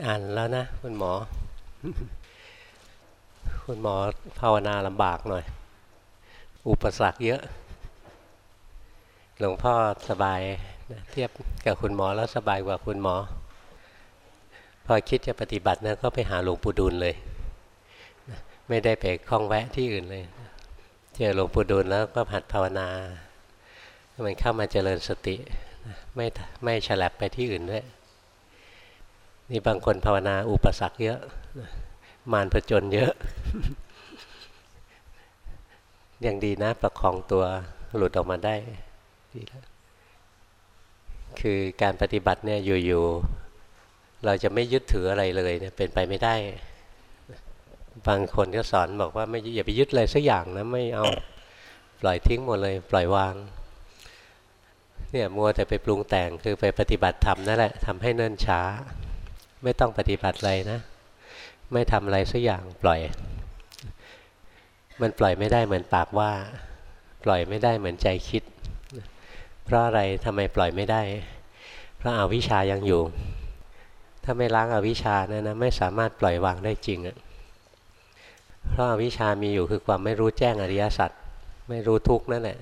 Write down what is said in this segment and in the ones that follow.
อ่านแล้วนะคุณหมอ คุณหมอภาวนาลำบากหน่อย อุปสรรคเยอะ หลวงพ่อสบายนะเทียบกับคุณหมอแล้วสบายกว่าคุณหมอ พอคิดจะปฏิบัตินะก็ไปหาหลวงปู่ดูลเลย ไม่ได้ไปคล้องแวะที่อื่นเลย เจอหลวงปู่ดูลแล้วก็หัดภาวนามันเข้ามาเจริญสติ ไม่ไม่ฉลับไปที่อื่นด้วย นี่บางคนภาวนาอุปสรรคเยอะ มารผจญเยอะยังดีนะ ประคองตัวหลุดออกมาได้ดีแล้วคือการปฏิบัติเนี่ยอยู่ๆเราจะไม่ยึดถืออะไรเลยเนี่ยเป็นไปไม่ได้ บางคนก็สอนบอกว่าไม่อย่าไปยึดอะไรสักอย่างนะไม่เอาปล่อยทิ้งหมดเลย ปล่อยวางเนี่ยมัวแต่ไปปรุงแต่งคือไปปฏิบัติธรรมนั่นแหละทำให้เนิ่นช้า ไม่ต้องปฏิบัติอะไรนะ ไม่ทำอะไรสักอย่างปล่อย มันปล่อยไม่ได้เหมือนปากว่า ปล่อยไม่ได้เหมือนใจคิด เพราะอะไรทำไมปล่อยไม่ได้ เพราะอาวิชายังอยู่ ถ้าไม่ล้างอาวิชานะนะไม่สามารถปล่อยวางได้จริงอะเพราะอาวิชามีอยู่คือความไม่รู้แจ้งอริยสัจไม่รู้ทุกนั่นแหละ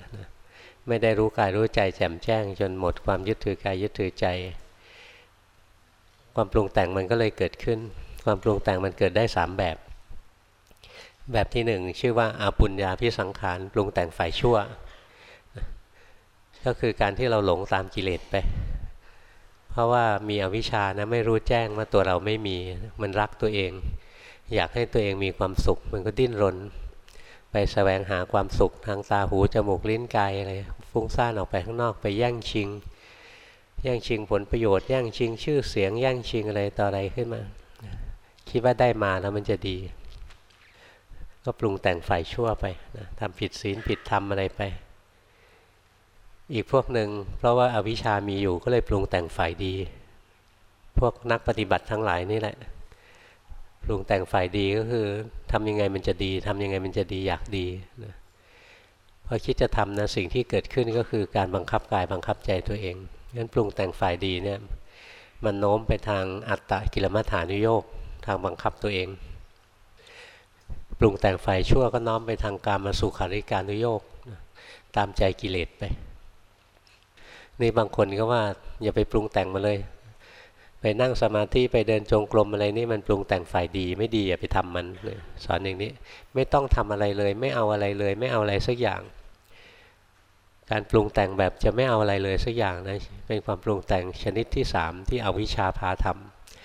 ไม่ได้รู้กายรู้ใจแจ่มแจ้ง จนหมดความยึดถือกายยึดถือใจ ความปรุงแต่งมันก็เลยเกิดขึ้น ความปรุงแต่งมันเกิดได้สามแบบ แบบที่หนึ่งชื่อว่าอาปุญญาพิสังขารปรุงแต่งฝ่ายชั่ว ก็คือการที่เราหลงตามกิเลสไป เพราะว่ามีอวิชชานะไม่รู้แจ้งว่าตัวเราไม่มีมันรักตัวเอง อยากให้ตัวเองมีความสุข มันก็ดิ้นรน ไปสแสวงหาความสุขทางตาหูจมูกลิ้นกายอะไรฟุ้งซ่านออกไปข้างนอกไปแย่งชิง แย่งชิงผลประโยชน์แย่งชิงชื่อเสียงแย่งชิงอะไรต่ออะไรขึ้นมา คิดว่าได้มาแล้วมันจะดี ก็ปรุงแต่งฝ่ายชั่วไปนะทำผิดศีลผิดธรรมอะไรไป อีกพวกหนึ่งเพราะว่าอาวิชามีอยู่ก็เลยปรุงแต่งฝ่ายดี พวกนักปฏิบัติทั้งหลายนี่แหละปรุงแต่งฝ่ายดีก็คือทำยังไงมันจะดีทำยังไงมันจะดีอยากดีนะพอคิดจะทำนะสิ่งที่เกิดขึ้นก็คือการบังคับกายบังคับใจตัวเอง งั้นปรุงแต่งฝ่ายดีเนี่ยมันโน้มไปทางอัตตะกิลมัฐานุโยกทางบังคับตัวเอง ปรุงแต่งฝ่ายชั่วก็น้อมไปทางการมาสุขาริการนุโยกตามใจกิเลสไป นี่บางคนก็ว่าอย่าไปปรุงแต่งมาเลย ไปนั่งสมาธิไปเดินจงกรมอะไรนี่มันปรุงแต่งฝ่ายดีไม่ดีอย่าไปทำมันสอนอย่างนี้ ไม่ต้องทำอะไรเลย ไม่เอาอะไรเลย ไม่เอาอะไรสักอย่าง การปรุงแต่งแบบจะไม่เอาอะไรเลยสักอย่างนะเป็นความปรุงแต่งชนิดที่สามที่เอาวิชาพาท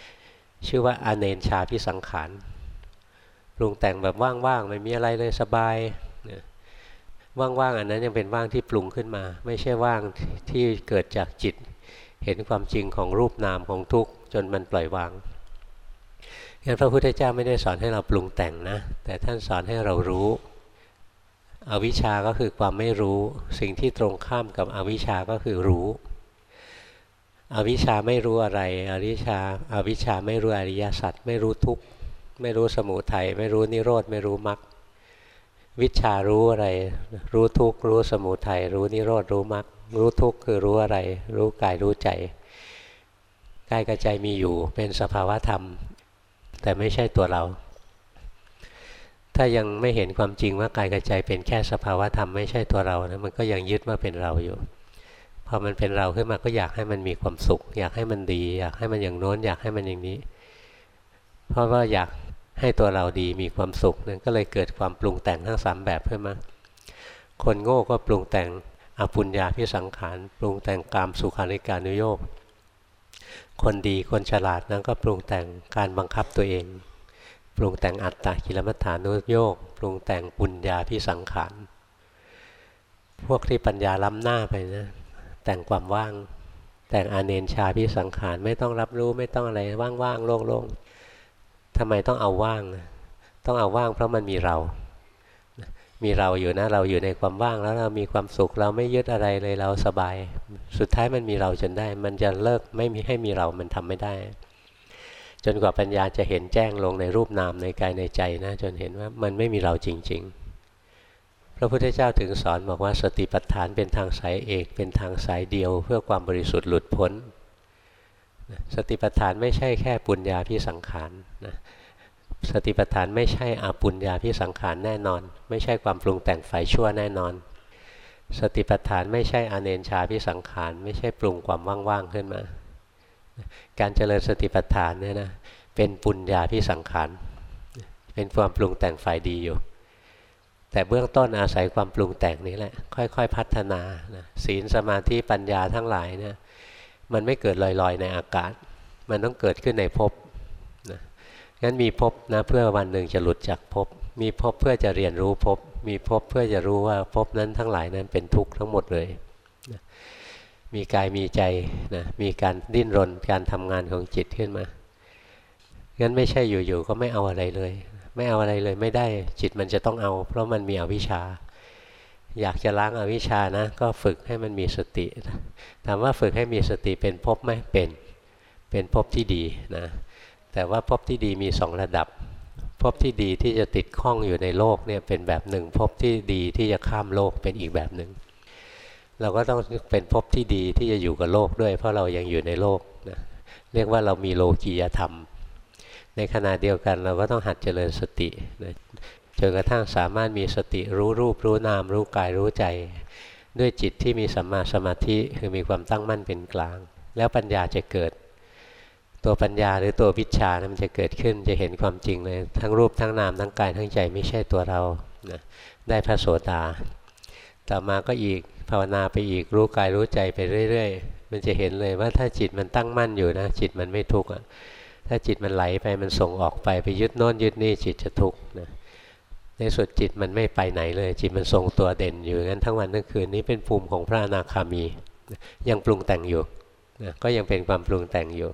ำชื่อว่าอเนนชาพิสังขารปรุงแต่งแบบว่างๆไม่มีอะไรเลยสบายว่างๆอันนั้นยังเป็นว่างที่ปรุงขึ้นมา ไม่ใช่ว่างที่เกิดจากจิต เห็นความจริงของรูปนามของทุกข์จนมันปล่อยวางงั้นพระพุทธเจ้าไม่ได้สอนให้เราปรุงแต่งนะ แต่ท่านสอนให้เรารู้ อวิชาก็คือความไม่รู้ สิ่งที่ตรงข้ามกับอวิชาก็คือรู้ อวิชาไม่รู้อะไร อวิชาอวิชาไม่รู้อริยสัจไม่รู้ทุกข์ไม่รู้สมุทัยไม่รู้นิโรธไม่รู้มรรควิชารู้อะไร รู้ทุกข์รู้สมุทัยรู้นิโรธรู้มรรครู้ทุกข์คือรู้อะไร รู้กายรู้ใจกายกับใจมีอยู่เป็นสภาวะธรรม แต่ไม่ใช่ตัวเรา ถ้ายังไม่เห็นความจริงว่ากายกับใจเป็นแค่สภาวะธรรมไม่ใช่ตัวเรานะมันก็ยังยึดว่าเป็นเราอยู่พอมันเป็นเราขึ้นมาก็อยากให้มันมีความสุข อยากให้มันดี อยากให้มันอย่างโน้น อยากให้มันอย่างนี้ เพราะว่าอยากให้ตัวเราดีมีความสุขนั่นก็เลยเกิดความปรุงแต่งทั้งสามแบบขึ้นมา คนโง่ก็ปรุงแต่งอปุญญาพิสังขารปรุงแต่งกามสุขาริการนุโยกคนดีคนฉลาดนั้นก็ปรุงแต่งการบังคับตัวเอง ปรุงแต่งอัตตากิลมัฏฐานุโยกปรุงแต่งปุญญาพิสังขารพวกที่ปัญญาล้ำหน้าไปนะแต่งความว่าง แต่งอาเนนชาพิสังขารไม่ต้องรับรู้ไม่ต้องอะไรว่างๆโล่งๆทำไมต้องเอาว่าง ต้องเอาว่างเพราะมันมีเรา มีเราอยู่นะเราอยู่ในความว่างแล้วเรามีความสุขเราไม่ยึดอะไรเลยเราสบาย สุดท้ายมันมีเราจนได้ มันจะเลิกไม่มีให้มีเรามันทำไม่ได้ จนกว่าปัญญาจะเห็นแจ้งลงในรูปนามในกายในใจนะ จนเห็นว่ามันไม่มีเราจริง ๆ พระพุทธเจ้าถึงสอนบอกว่าสติปัฏฐานเป็นทางสายเอก เป็นทางสายเดียว เพื่อความบริสุทธิ์หลุดพ้น สติปัฏฐานไม่ใช่แค่ปุญญาพิสังขารนะสติปัฏฐานไม่ใช่อาปุญญาพิสังขารแน่นอน ไม่ใช่ความปรุงแต่งฝ่ายชั่วแน่นอน สติปัฏฐานไม่ใช่อเนนชาพิสังขาร ไม่ใช่ปรุงความว่างๆขึ้นมา การเจริญสติปัฏฐานเนี่ยนะเป็นปุญญาพิสังขารเป็นความปรุงแต่งฝ่ายดีอยู่ แต่เบื้องต้นอาศัยความปรุงแต่งนี้แหละ ค่อยๆพัฒนานะศีลสมาธิปัญญาทั้งหลายเนี่ยมันไม่เกิดลอยๆ ในอากาศ มันต้องเกิดขึ้นในภพนะงั้นมีภพนะเพื่อวันหนึ่งจะหลุดจากภพมีภพเพื่อจะเรียนรู้ภพมีภพเพื่อจะรู้ว่าภพนั้นทั้งหลายนั้นเป็นทุกข์ทั้งหมดเลย มีกายมีใจนะมีการดิ้นรนการทำงานของจิตขึ้นมางั้นไม่ใช่อยู่ๆก็ไม่เอาอะไรเลย ไม่เอาอะไรเลยไม่ได้จิตมันจะต้องเอา เพราะมันมีอวิชชา อยากจะล้างอาวิชชานะ ก็ฝึกให้มันมีสติถามว่าฝึกให้มีสติเป็นภพไหมเป็นเป็นภพที่ดีนะแต่ว่าภพที่ดีมีสองระดับภพที่ดีที่จะติดข้องอยู่ในโลกเนี่ยเป็นแบบหนึ่งภพที่ดีที่จะข้ามโลกเป็นอีกแบบหนึ่ง เราก็ต้องเป็นภพที่ดีที่จะอยู่กับโลกด้วย เพราะเรายังอยู่ในโลกนะเรียกว่าเรามีโลกียธรรม ในขณะเดียวกันเราก็ต้องหัดเจริญสตินะจนกระทั่งสามารถมีสติรู้รูปรู้นาม รู้กายรู้ใจ ด้วยจิตที่มีสัมมาสมาธิคือมีความตั้งมั่นเป็นกลาง แล้วปัญญาจะเกิด ตัวปัญญาหรือตัววิชานะมันจะเกิดขึ้นจะเห็นความจริงเลย ทั้งรูปทั้งนามทั้งกายทั้งใจไม่ใช่ตัวเรานะได้พระโสดา ต่อมาก็อีกภาวนาไปอีกรู้กายรู้ใจไปเรื่อย ๆ มันจะเห็นเลยว่าถ้าจิตมันตั้งมั่นอยู่นะ จิตมันไม่ทุกข์ถ้าจิตมันไหลไปมันส่งออกไปไปยึดโน้นยึดนี่จิตจะทุกข์นะในสุดจิตมันไม่ไปไหนเลย จิตมันทรงตัวเด่นอยู่งั้นทั้งวันทั้งคืนนี้เป็นภูมิของพระอนาคามี ยังปรุงแต่งอยู่นะก็ยังเป็นความปรุงแต่งอยู่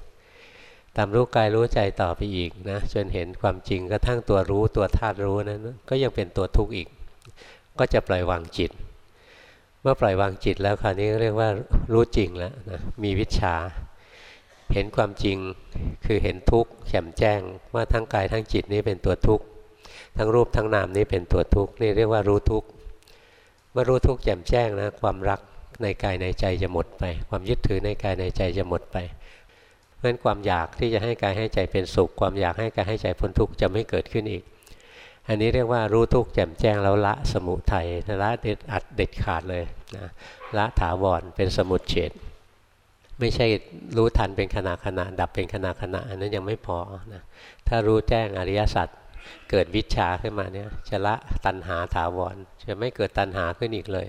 ตามรู้กายรู้ใจต่อไปอีกนะจนเห็นความจริงก็ทั้งตัวรู้ตัวธาตุรู้นั้นก็ยังเป็นตัวทุกข์อีก ก็จะปล่อยวางจิต เมื่อปล่อยวางจิตแล้วคราวนี้เรียกว่ารู้จริงแล้วนะมีวิชา เห็นความจริงคือเห็นทุกข์แจ่มแจ้งว่าทั้งกายทั้งจิตนี้เป็นตัวทุกข์ทั้งรูปทั้งนามนี้เป็นตัวทุกข์นี่เรียกว่ารู้ทุกข์เมื่อรู้ทุกข์แจ่มแจ้งนะความรักในกายในใจจะหมดไป ความยึดถือในกายในใจจะหมดไปเพราะฉะนั้นความอยากที่จะให้กายให้ใจเป็นสุข ความอยากให้กายให้ใจพ้นทุกข์จะไม่เกิดขึ้นอีก อันนี้เรียกว่ารู้ทุกข์แจ่มแจ้งแล้วละสมุทัยละเด็ดอัดเด็ดขาดเลยนะละถาวรเป็นสมุดเฉดไม่ใช่รู้ทันเป็นขณะขณะดับเป็นขณะขณะอันนั้นยังไม่พอนะถ้ารู้แจ้งอริยสัจเกิดวิชาขึ้นมาเนี่ยจะละตัณหาถาวรจะไม่เกิดตัณหาขึ้นอีกเลย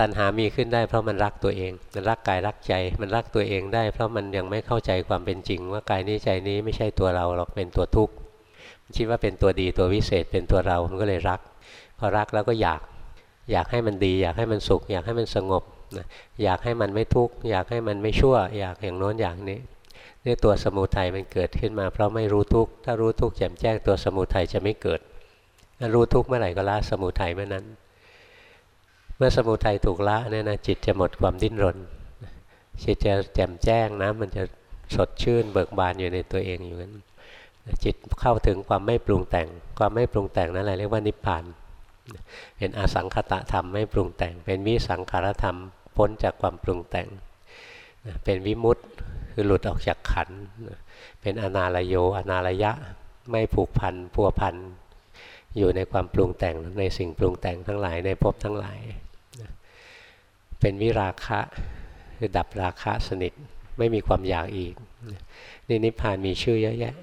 ตัณหามีขึ้นได้เพราะมันรักตัวเอง มันรักกายรักใจ มันรักตัวเองได้ เพราะมันยังไม่เข้าใจความเป็นจริง ว่ากายนี้ใจนี้ไม่ใช่ตัวเราหรอกเป็นตัวทุกข์ คิดว่าเป็นตัวดีตัววิเศษเป็นตัวเรามันก็เลยรัก พอรักแล้วก็อยากอยากให้มันดี อยากให้มันสุข อยากให้มันสงบอยากให้มันไม่ทุกข์อยากให้มันไม่ชั่ว อยากอย่างโน้นอย่างนี้นี่ตัวสมุทัยมันเกิดขึ้นมา เพราะไม่รู้ทุกข์ถ้ารู้ทุกข์แจ่มแจ้งตัวสมุทัยจะไม่เกิดรู้ทุกข์เมื่อไหร่ก็ละสมุทัยเมื่อนั้น เมื่อสมุทัยถูกละเนี่ยนะจิตจะหมดความดิ้นรนจิตจะแจ่มแจ้งนะมันจะสดชื่นเบิกบานอยู่ในตัวเองอยู่นั้น จิตเข้าถึงความไม่ปรุงแต่ง ความไม่ปรุงแต่งนั่นแหละเรียกว่านิพพาน เป็นอสังขตะธรรมไม่ปรุงแต่ง เป็นวิสังขารธรรมพ้นจากความปรุงแต่ง เป็นวิมุตติคือหลุดออกจากขัน เป็นอนาลโย อนาลยะ ไม่ผูกพันพัวพัน อยู่ในความปรุงแต่งในสิ่งปรุงแต่งทั้งหลายในภพทั้งหลาย เป็นวิราคะคือดับราคะสนิท ไม่มีความอยากอีก นี่นิพพานมีชื่อเยอะแยะ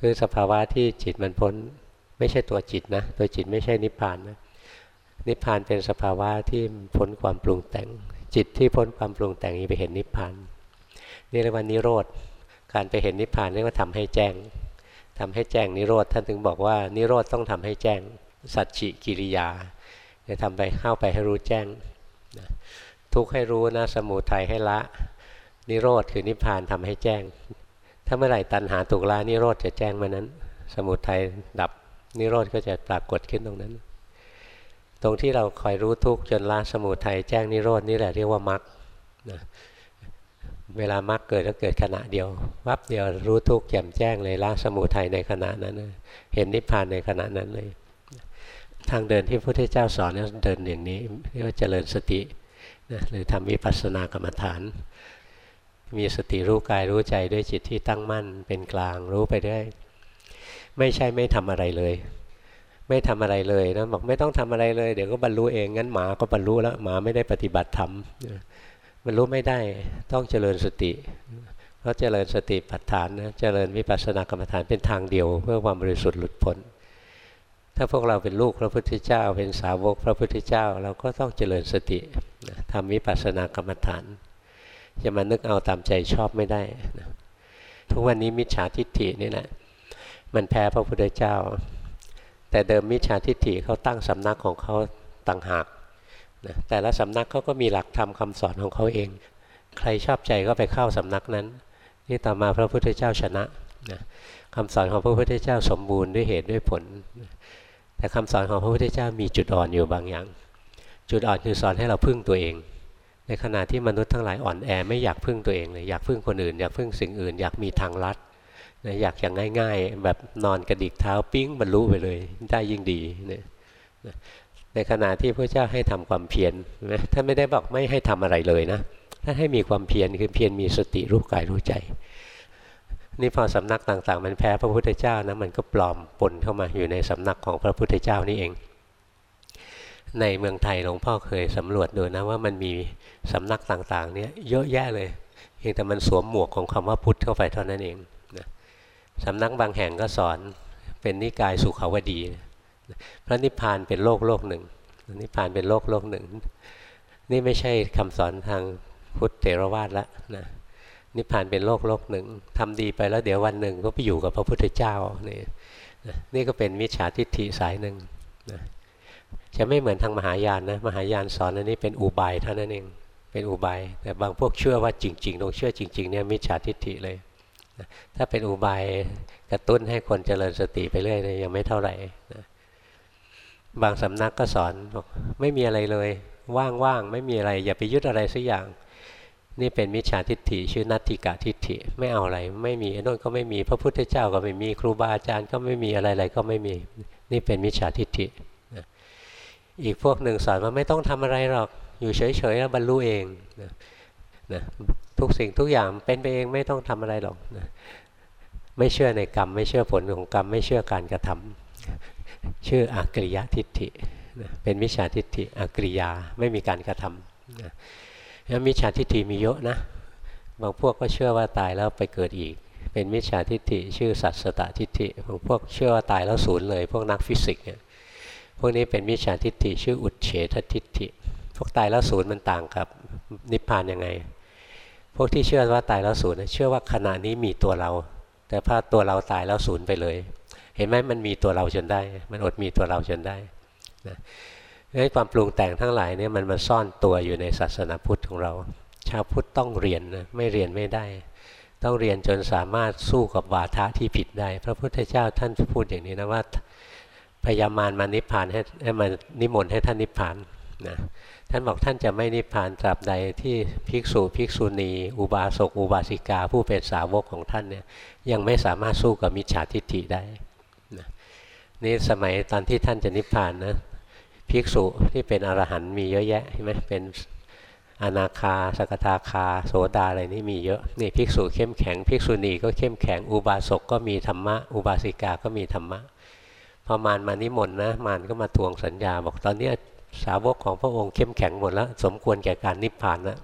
คือสภาวะที่จิตมันพ้น ไม่ใช่ตัวจิตนะ ตัวจิตไม่ใช่นิพพานนะนิพพานเป็นสภาวะที่พ้นความปรุงแต่ง จิตที่พ้นความปรุงแต่งนี้ไปเห็นนิพพานนี่เรียกว่านิโรธการไปเห็นนิพพานเรียกว่าทำให้แจ้งทำให้แจ้งนิโรธท่านถึงบอกว่านิโรธต้องทำให้แจ้ง สัจฉิกิริยาจะทำไปเข้าไปให้รู้แจ้งทุกให้รู้นะสมุทัยให้ละ นิโรธคือนิพพานทำให้แจ้ง ถ้าเมื่อไหร่ตัณหาถูกละนิโรธจะแจ้งมื่อนั้น สมุทัยดับนิโรธก็จะปรากฏขึ้นตรงนั้น ตรงที่เราคอยรู้ทุกจนละสมุทัยแจ้งนิโรธนี่แหละเรียกว่ามรรคเวลามรรคเกิดก็เกิดขณะเดียววับเดียวรู้ทุกข์แจ่มแจ้งเลยละสมุทัยในขณะนั้นเห็นนิพพานในขณะนั้นเลย ทางเดินที่พระพุทธเจ้าสอนเนี่ยเดินอย่างนี้เรียกว่าเจริญสตินะหรือทำวิปัสสนากรรมฐาน มีสติรู้กายรู้ใจด้วยจิตที่ตั้งมั่น เป็นกลางรู้ไปได้ ไม่ใช่ไม่ทำอะไรเลย ไม่ทำอะไรเลยนะบอกไม่ต้องทำอะไรเลย เดี๋ยวก็บรรลุเองงั้นหมาก็บรรลุแล้วหมาไม่ได้ปฏิบัติธรรมบรรลุไม่ได้ต้องเจริญสติเพราะเจริญสติปัฏฐานนะเจริญวิปัสสนากรรมฐานเป็นทางเดียว เพื่อความบริสุทธิ์หลุดพ้นถ้าพวกเราเป็นลูกพระพุทธเจ้า เป็นสาวกพระพุทธเจ้า เราก็ต้องเจริญสติทำวิปัสสนากรรมฐาน จะมานึกเอาตามใจชอบไม่ได้นะทุกวันนี้มิจฉาทิฏฐินี่แหละมันแพ้พระพุทธเจ้า แต่เดิมมิจฉาทิฏฐิเขาตั้งสำนักของเขาต่างหากนะแต่ละสำนักเขาก็มีหลักธรรมคาสอนของเขาเอง ใครชอบใจก็ไปเข้าสำนักนั้น นี่ต่อมาพระพุทธเจ้าชนะนะคำสอนของพระพุทธเจ้าสมบูรณ์ด้วยเหตุด้วยผล แต่คำสอนของพระพุทธเจ้ามีจุดอ่อนอยู่บางอย่าง จุดอ่อนคือสอนให้เราพึ่งตัวเอง ในขณะที่มนุษย์ทั้งหลายอ่อนแอไม่อยากพึ่งตัวเองเลยอยากพึ่งคนอื่น อยากพึ่งสิ่งอื่น อยากมีทางลัดนะอยากอย่างง่าย ๆ แบบนอนกระดิกเท้าปิ้งบรรลุไปเลยได้ยิ่งดีเนี่ยในขณะที่พระเจ้าให้ทำความเพียรนะท่านไม่ได้บอกไม่ให้ทำอะไรเลยนะท่านให้มีความเพียรคือเพียรมีสติรู้กายรู้ใจ นี่พอสำนักต่างๆ มันแพ้พระพุทธเจ้านะมันก็ปลอมปนเข้ามาอยู่ในสำนักของพระพุทธเจ้านี่เอง ในเมืองไทยหลวงพ่อเคยสำรวจดูนะว่ามันมีสำนักต่างๆ เนี่ยเยอะแยะเลยเพียงแต่มันสวมหมวกของคำว่าพุทธเข้าไปเท่านั้นเองนะสำนักบางแห่งก็สอนเป็นนิกายสุขาวดีพระนิพพานเป็นโลกโลกหนึ่งนิพพานเป็นโลกโลกหนึ่ง นี่ไม่ใช่คำสอนทางพุทธเทรวาสละนะนิพพานเป็นโลกโลกหนึ่งทำดีไปแล้วเดี๋ยววันหนึ่งก็ไปอยู่กับพระพุทธเจ้านี่นี่ก็เป็นมิจฉาทิฏฐิสายหนึ่งนะ จะไม่เหมือนทางมหายานนะมหายานสอนอันนี้เป็นอุบายเท่านั้นเองเป็นอุบาย แต่บางพวกเชื่อว่าจริงๆตรงเชื่อจริงๆเนี่ยมิจฉาทิฏฐิเลยถ้าเป็นอุบายกระตุ้นให้คนเจริญสติไปเรื่อยยังไม่เท่าไหร่นะบางสำนักก็สอนบอกไม่มีอะไรเลย ว่างๆไม่มีอะไร อย่าไปยึดอะไรสักอย่าง นี่เป็นมิจฉาทิฏฐิชื่อนัตติกาทิฏฐิไม่เอาอะไร ไม่มีโน่นก็ไม่มีพระพุทธเจ้าก็ไม่มีครูบาอาจารย์ก็ไม่มีอะไรๆก็ไม่มี นี่เป็นมิจฉาทิฏฐิ อีกพวกหนึ่งสอนว่าไม่ต้องทำอะไรหรอก อยู่เฉยๆแล้วบรรลุเองนะนะทุกสิ่งทุกอย่างเป็นไปเองไม่ต้องทำอะไรหรอกนะไม่เชื่อในกรรม ไม่เชื่อผลของกรรม ไม่เชื่อการกระทำชื่ออากริยทิฏฐินะเป็นมิจฉาทิฏฐิอากริยาไม่มีการกระทำนะแล้วมิจฉาทิฏฐิมีเยอะนะบางพวกก็เชื่อว่าตายแล้วไปเกิดอีก เป็นมิจฉาทิฏฐิชื่อสัตสตทิฏฐิบางพวกเชื่อว่าตายแล้วศูนย์เลย พวกนักฟิสิกส์เนี่ย พวกนี้เป็นมิจฉาทิฏฐิชื่ออุดเฉททิฏฐิ พวกตายแล้วศูนย์มันต่างกับนิพพานยังไง พวกที่เชื่อว่าตายแล้วสูญเชื่อว่าขณะนี้มีตัวเรา แต่พอตัวเราตายแล้วสูญไปเลย เห็นไหมมันมีตัวเราจนได้ มันอดมีตัวเราจนได้นะ้ความปรุงแต่งทั้งหลายเนี่ยมันมาซ่อนตัวอยู่ในศาสนาพุทธของเรา ชาวพุทธต้องเรียนนะไม่เรียนไม่ได้ ต้องเรียนจนสามารถสู้กับวาทะที่ผิดได้ พระพุทธเจ้าท่านพูดอย่างนี้นะว่า พยามารมานิพพานให้ให้มานิมนต์ให้ท่านนิพพานนะท่านบอกท่านจะไม่นิพพานตราบใดที่ภิกษุภิกษุณี อุบาสกอุบาสิกา ผู้เป็นสาวกของท่านเนี่ยยังไม่สามารถสู้กับมิจฉาทิฏฐิได้นะนี่สมัยตอนที่ท่านจะนิพพานนะภิกษุที่เป็นอรหันต์มีเยอะแยะใช่ไหมเป็นอนาคาสกทาคา โสดาอะไรนี่มีเยอะนี่ภิกษุเข้มแข็งภิกษุณีก็เข้มแข็งอุบาสกก็มีธรรมะ อุบาสิกาก็มีธรรมะ พอมารมานิมนต์นะมารก็มาทวงสัญญาบอกตอนนี้สาวกของพระองค์เข้มแข็งหมดแล้ว สมควรแก่การนิพพานแล้ว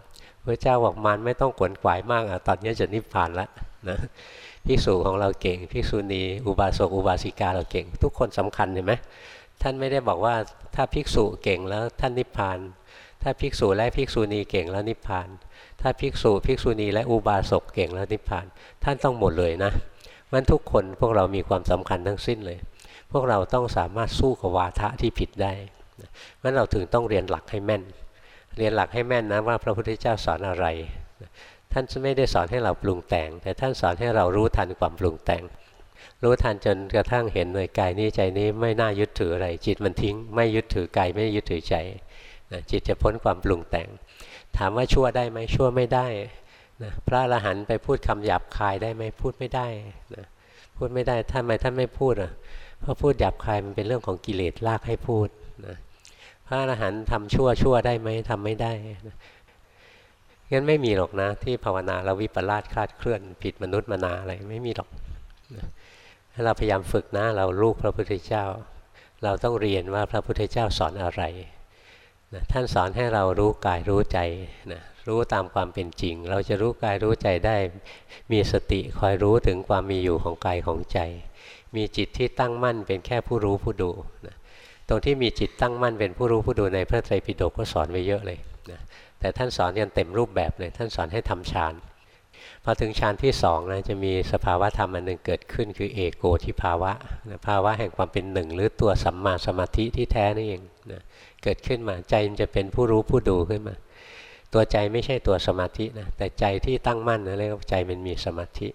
พระเจ้าบอกมารไม่ต้องขวนขวายมากอะตอนนี้จะนิพพานแล้วนะภิกษุของเราเก่งภิกษุณีอุบาสกอุบาสิกาเราเก่ง ทุกคนสำคัญเห็นไหมท่านไม่ได้บอกว่าถ้าภิกษุเก่งแล้วท่านนิพพาน ถ้าภิกษุและภิกษุณีเก่งแล้วนิพพาน ถ้าภิกษุภิกษุณีและอุบาสกเก่งแล้วนิพพาน ท่านต้องหมดเลยนะมันทุกคนพวกเรามีความสำคัญทั้งสิ้นเลย พวกเราต้องสามารถสู้กับวาทะที่ผิดได้งั้นเราถึงต้องเรียนหลักให้แม่น เรียนหลักให้แม่นนะว่าพระพุทธเจ้าสอนอะไร ท่านไม่ได้สอนให้เราปรุงแต่ง แต่ท่านสอนให้เรารู้ทันความปรุงแต่ง รู้ทันจนกระทั่งเห็นเลยกายนี้ใจนี้ไม่น่ายึดถืออะไร จิตมันทิ้ง ไม่ยึดถือกายไม่ยึดถือใจนะจิตจะพ้นความปรุงแต่ง ถามว่าชั่วได้ไหมชั่วไม่ได้นะพระอรหันต์ไปพูดคำหยาบคายได้ไหมพูดไม่ได้นะพูดไม่ได้ท่านไมท่านไม่พูดอะ พราพูดหยาบคายมันเป็นเรื่องของกิเลสลากให้พูดนะพระอรหันต์ทำชั่วชั่วได้ไหมทำไม่ได้งั้นไม่มีหรอกนะ ที่ภาวนาแล้ววิปลาสคลาดเคลื่อน ผิดมนุษย์มนาอะไรไม่มีหรอกถ้าเราพยายามฝึกนะเราลูกพระพุทธเจ้า เราต้องเรียนว่าพระพุทธเจ้าสอนอะไรนะท่านสอนให้เรารู้กายรู้ใจนะรู้ตามความเป็นจริง เราจะรู้กายรู้ใจได้ มีสติคอยรู้ถึงความมีอยู่ของกายของใจ มีจิตที่ตั้งมั่นเป็นแค่ผู้รู้ผู้ดูนะตรงที่มีจิตตั้งมั่นเป็นผู้รู้ผู้ดูในพระไตรปิฎกก็สอนไว้เยอะเลยนะแต่ท่านสอนกันเต็มรูปแบบเลย ท่านสอนให้ทำฌานพอถึงฌานที่สองนะจะมีสภาวะธรรมอันหนึ่งเกิดขึ้นคือเอโกทิภาวะนะภาวะแห่งความเป็นหนึ่ง หรือตัวสัมมาสมาธิที่แท้นี่เองนะเกิดขึ้นมาใจมันจะเป็นผู้รู้ผู้ดูขึ้นมา ตัวใจไม่ใช่ตัวสมาธินะแต่ใจที่ตั้งมั่นนะเรียกว่าใจมันมีสมาธิ